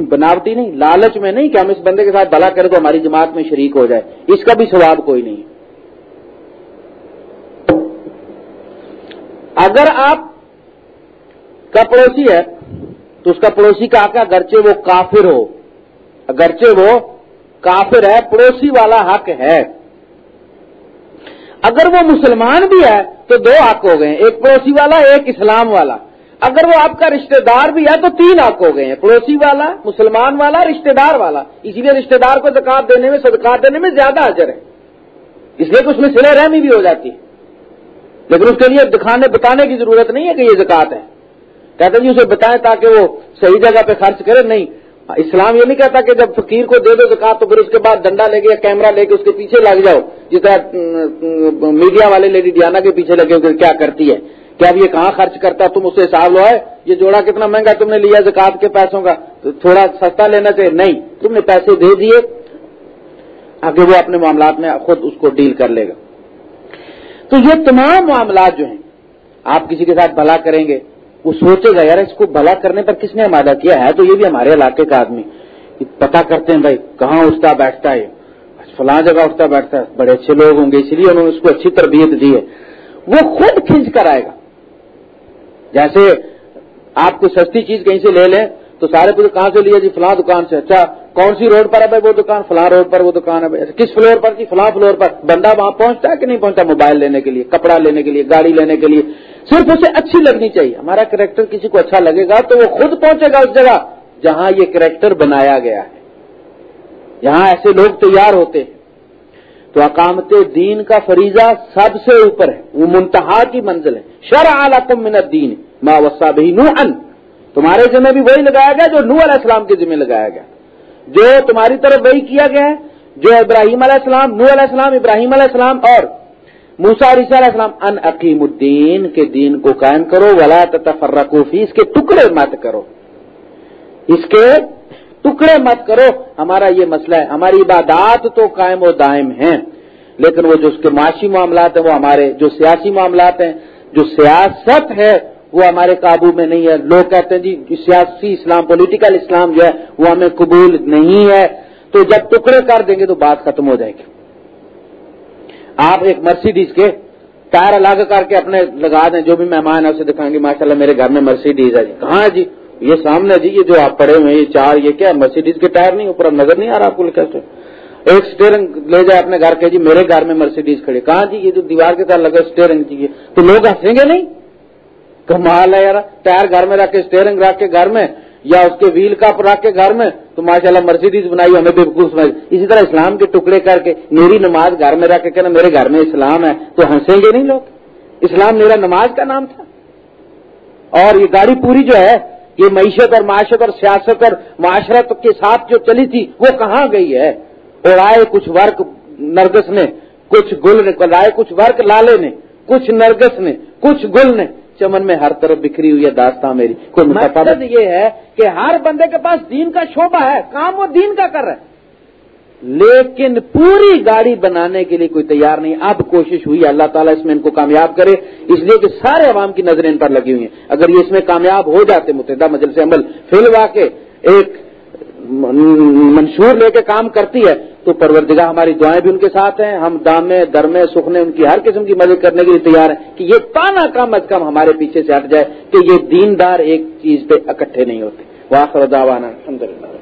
بناوٹی نہیں، لالچ میں نہیں کہ ہم اس بندے کے ساتھ بھلا کریں تو ہماری جماعت میں شریک ہو جائے۔ اس کا بھی ثواب کوئی نہیں۔ اگر آپ کا پڑوسی ہے، تو اس کا پڑوسی کا آقا گرچے وہ کافر ہو۔ اگرچہ وہ کافر ہے، پڑوسی والا حق ہے۔ اگر وہ مسلمان بھی ہے، تو دو حق ہو گئے۔ ایک پڑوسی والا، ایک اسلام والا۔ اگر وہ آپ کا رشتہ دار بھی ہے، تو تین حق ہو گئے ہیں۔ پڑوسی والا، مسلمان والا، رشتہ دار والا۔ اسی لیے رشتہ دار کو زکات دینے میں، صدقات دینے میں زیادہ اجر ہے۔ اس لیے کہ اس میں سلے رحمی بھی ہو جاتی ہے۔ لیکن اس کے لیے دکھانے بتانے کی ضرورت نہیں ہے کہ یہ زکات ہے کہتے جی اسے بتائیں تاکہ وہ صحیح جگہ پہ خرچ کرے۔ نہیں، اسلام یہ نہیں کہتا کہ جب فقیر کو دے دو زکات تو پھر اس کے بعد ڈنڈا لے کے یا کیمرہ لے کے اس کے پیچھے لگ جاؤ۔ جس طرح میڈیا والے لیڈی ڈیانا کے پیچھے لگے پھر کیا کرتی ہے؟ کہ اب یہ کہاں خرچ کرتا تم اسے حساب لو ہے یہ جوڑا کتنا مہنگا تم نے لیا زکات کے پیسوں کا۔ تھوڑا سستا لینا چاہیے۔ نہیں، تم نے پیسے دے دیے، آگے وہ اپنے معاملات میں خود اس کو ڈیل کر لے گا۔ تو یہ تمام معاملات جو ہیں، آپ کسی کے ساتھ بھلا کریں گے، وہ سوچے گا، یار، اس کو بھلا کرنے پر کس نے امادہ کیا؟ ہے تو یہ بھی ہمارے علاقے کا آدمی۔ پتا کرتے ہیں، بھائی، کہاں اٹھتا بیٹھتا ہے؟ فلاں جگہ اٹھتا بیٹھتا ہے، بڑے اچھے لوگ ہوں گے، اس لیے انہوں نے اس کو اچھی تربیت دی ہے۔ وہ خود کھینچ کر آئے گا۔ جیسے آپ کوئی سستی چیز کہیں سے لے لیں تو سارے پوچھے کہاں سے لیا جی؟ فلاں دکان سے۔ اچھا کون سی روڈ پر ہے بھائی وہ دکان؟ فلاں روڈ پر وہ دکان ہے اچھا، کس فلور پر جی؟ فلاں فلور پر۔ بندہ وہاں پہنچتا ہے کہ نہیں پہنچتا؟ موبائل لینے کے لیے، کپڑا لینے کے لیے، گاڑی لینے کے لیے۔ صرف اسے اچھی لگنی چاہیے۔ ہمارا کریکٹر کسی کو اچھا لگے گا تو وہ خود پہنچے گا اس جگہ جہاں یہ کریکٹر بنایا گیا ہے۔ جہاں ایسے لوگ تیار ہوتے ہیں۔ تو اقامت دین کا فریضہ سب سے اوپر ہے۔ وہ منتہا کی منزل ہے۔ شرع عالم من الدین، ما وسا بھی نو تمہارے ذمہ بھی وہی لگایا گیا جو نو علیہ السلام کے ذمہ لگایا گیا۔ جو تمہاری طرف وہی کیا گیا ہے، جو ابراہیم علیہ السلام نو علیہ السلام، ابراہیم علیہ السلام اور موسا علیہ السلام ان عقیم الدین، کے دین کو قائم کرو، ولا تفرقوفی اس کے ٹکڑے مت کرو۔ اس کے ٹکڑے مت کرو۔ ہمارا یہ مسئلہ ہے، ہماری عبادات تو قائم و دائم ہیں، لیکن وہ جو اس کے معاشی معاملات ہیں، وہ ہمارے جو سیاسی معاملات ہیں، جو سیاست ہے وہ ہمارے قابو میں نہیں ہے۔ لوگ کہتے ہیں جی سیاسی اسلام پولیٹیکل اسلام جو ہے، وہ ہمیں قبول نہیں ہے۔ تو جب ٹکڑے کر دیں گے تو بات ختم ہو جائے گی۔ آپ ایک مرسیڈیز کے ٹائر الگ کر کے اپنے لگا دیں، جو بھی مہمان ہے اسے دکھائیں گے ماشاء اللہ میرے گھر میں مرسیڈیز ہے۔ جی کہاں جی؟ یہ سامنے جی یہ جو آپ پڑے ہوئے یہ چار، یہ کیا؟ مرسیڈیز کے ٹائر نہیں، اوپر نظر نہیں آ رہا آپ کو لکھا ایک اسٹیئرنگ لے جائے اپنے گھر کے جی میرے گھر میں مرسیڈیز کھڑی۔ کہاں جی؟ یہ جو دیوار کے ساتھ لگا اسٹیئرنگ چاہیے جی، تو لوگ ہنسیں گے نہیں؟ کمال ہے یار، ٹائر گھر میں رکھ کے اسٹیئرنگ رکھ کے گھر میں، یا اس کے ویل کپ رکھ کے گھر میں۔ تو ماشاء اللہ مرسیڈیز بنائی ہمیں بالکل سنائی اسی طرح اسلام کے ٹکڑے کر کے، میری نماز گھر میں رکھ کے کہنا میرے گھر میں اسلام ہے۔ تو ہنسیں گے نہیں لوگ؟ اسلام میرا نماز کا نام تھا۔ اور یہ گاڑی پوری جو ہے، یہ معیشت اور معاشت اور سیاست اور معاشرت کے ساتھ جو چلی تھی، وہ کہاں گئی ہے؟ اور آئے کچھ ورک نرگس نے، کچھ گل نے لائے کچھ ورک لالے نے، کچھ نرگس نے، کچھ گل نے۔ چمن میں ہر طرف بکھری ہوئی ہے داستان میری۔ کوئی مقصد یہ ہے کہ ہر بندے کے پاس دین کا شعبہ ہے کام وہ دین کا کر رہا ہے لیکن پوری گاڑی بنانے کے لیے کوئی تیار نہیں۔ اب کوشش ہوئی اللہ تعالیٰ اس میں ان کو کامیاب کرے۔ اس لیے کہ سارے عوام کی نظریں ان پر لگی ہوئی ہیں۔ اگر یہ اس میں کامیاب ہو جاتے متحدہ مجلس عمل فلوا کے ایک منشور لے کے کام کرتی ہے تو پروردگاہ ہماری دعائیں بھی ان کے ساتھ ہیں۔ ہم دامے درمے سکھنے ان کی ہر قسم کی مدد کرنے کے لیے تیار ہیں کہ یہ تانا کم از کم ہمارے پیچھے سے ہٹ جائے کہ یہ دیندار ایک چیز پہ اکٹھے نہیں ہوتے۔ واخر دعوانا الحمدللہ۔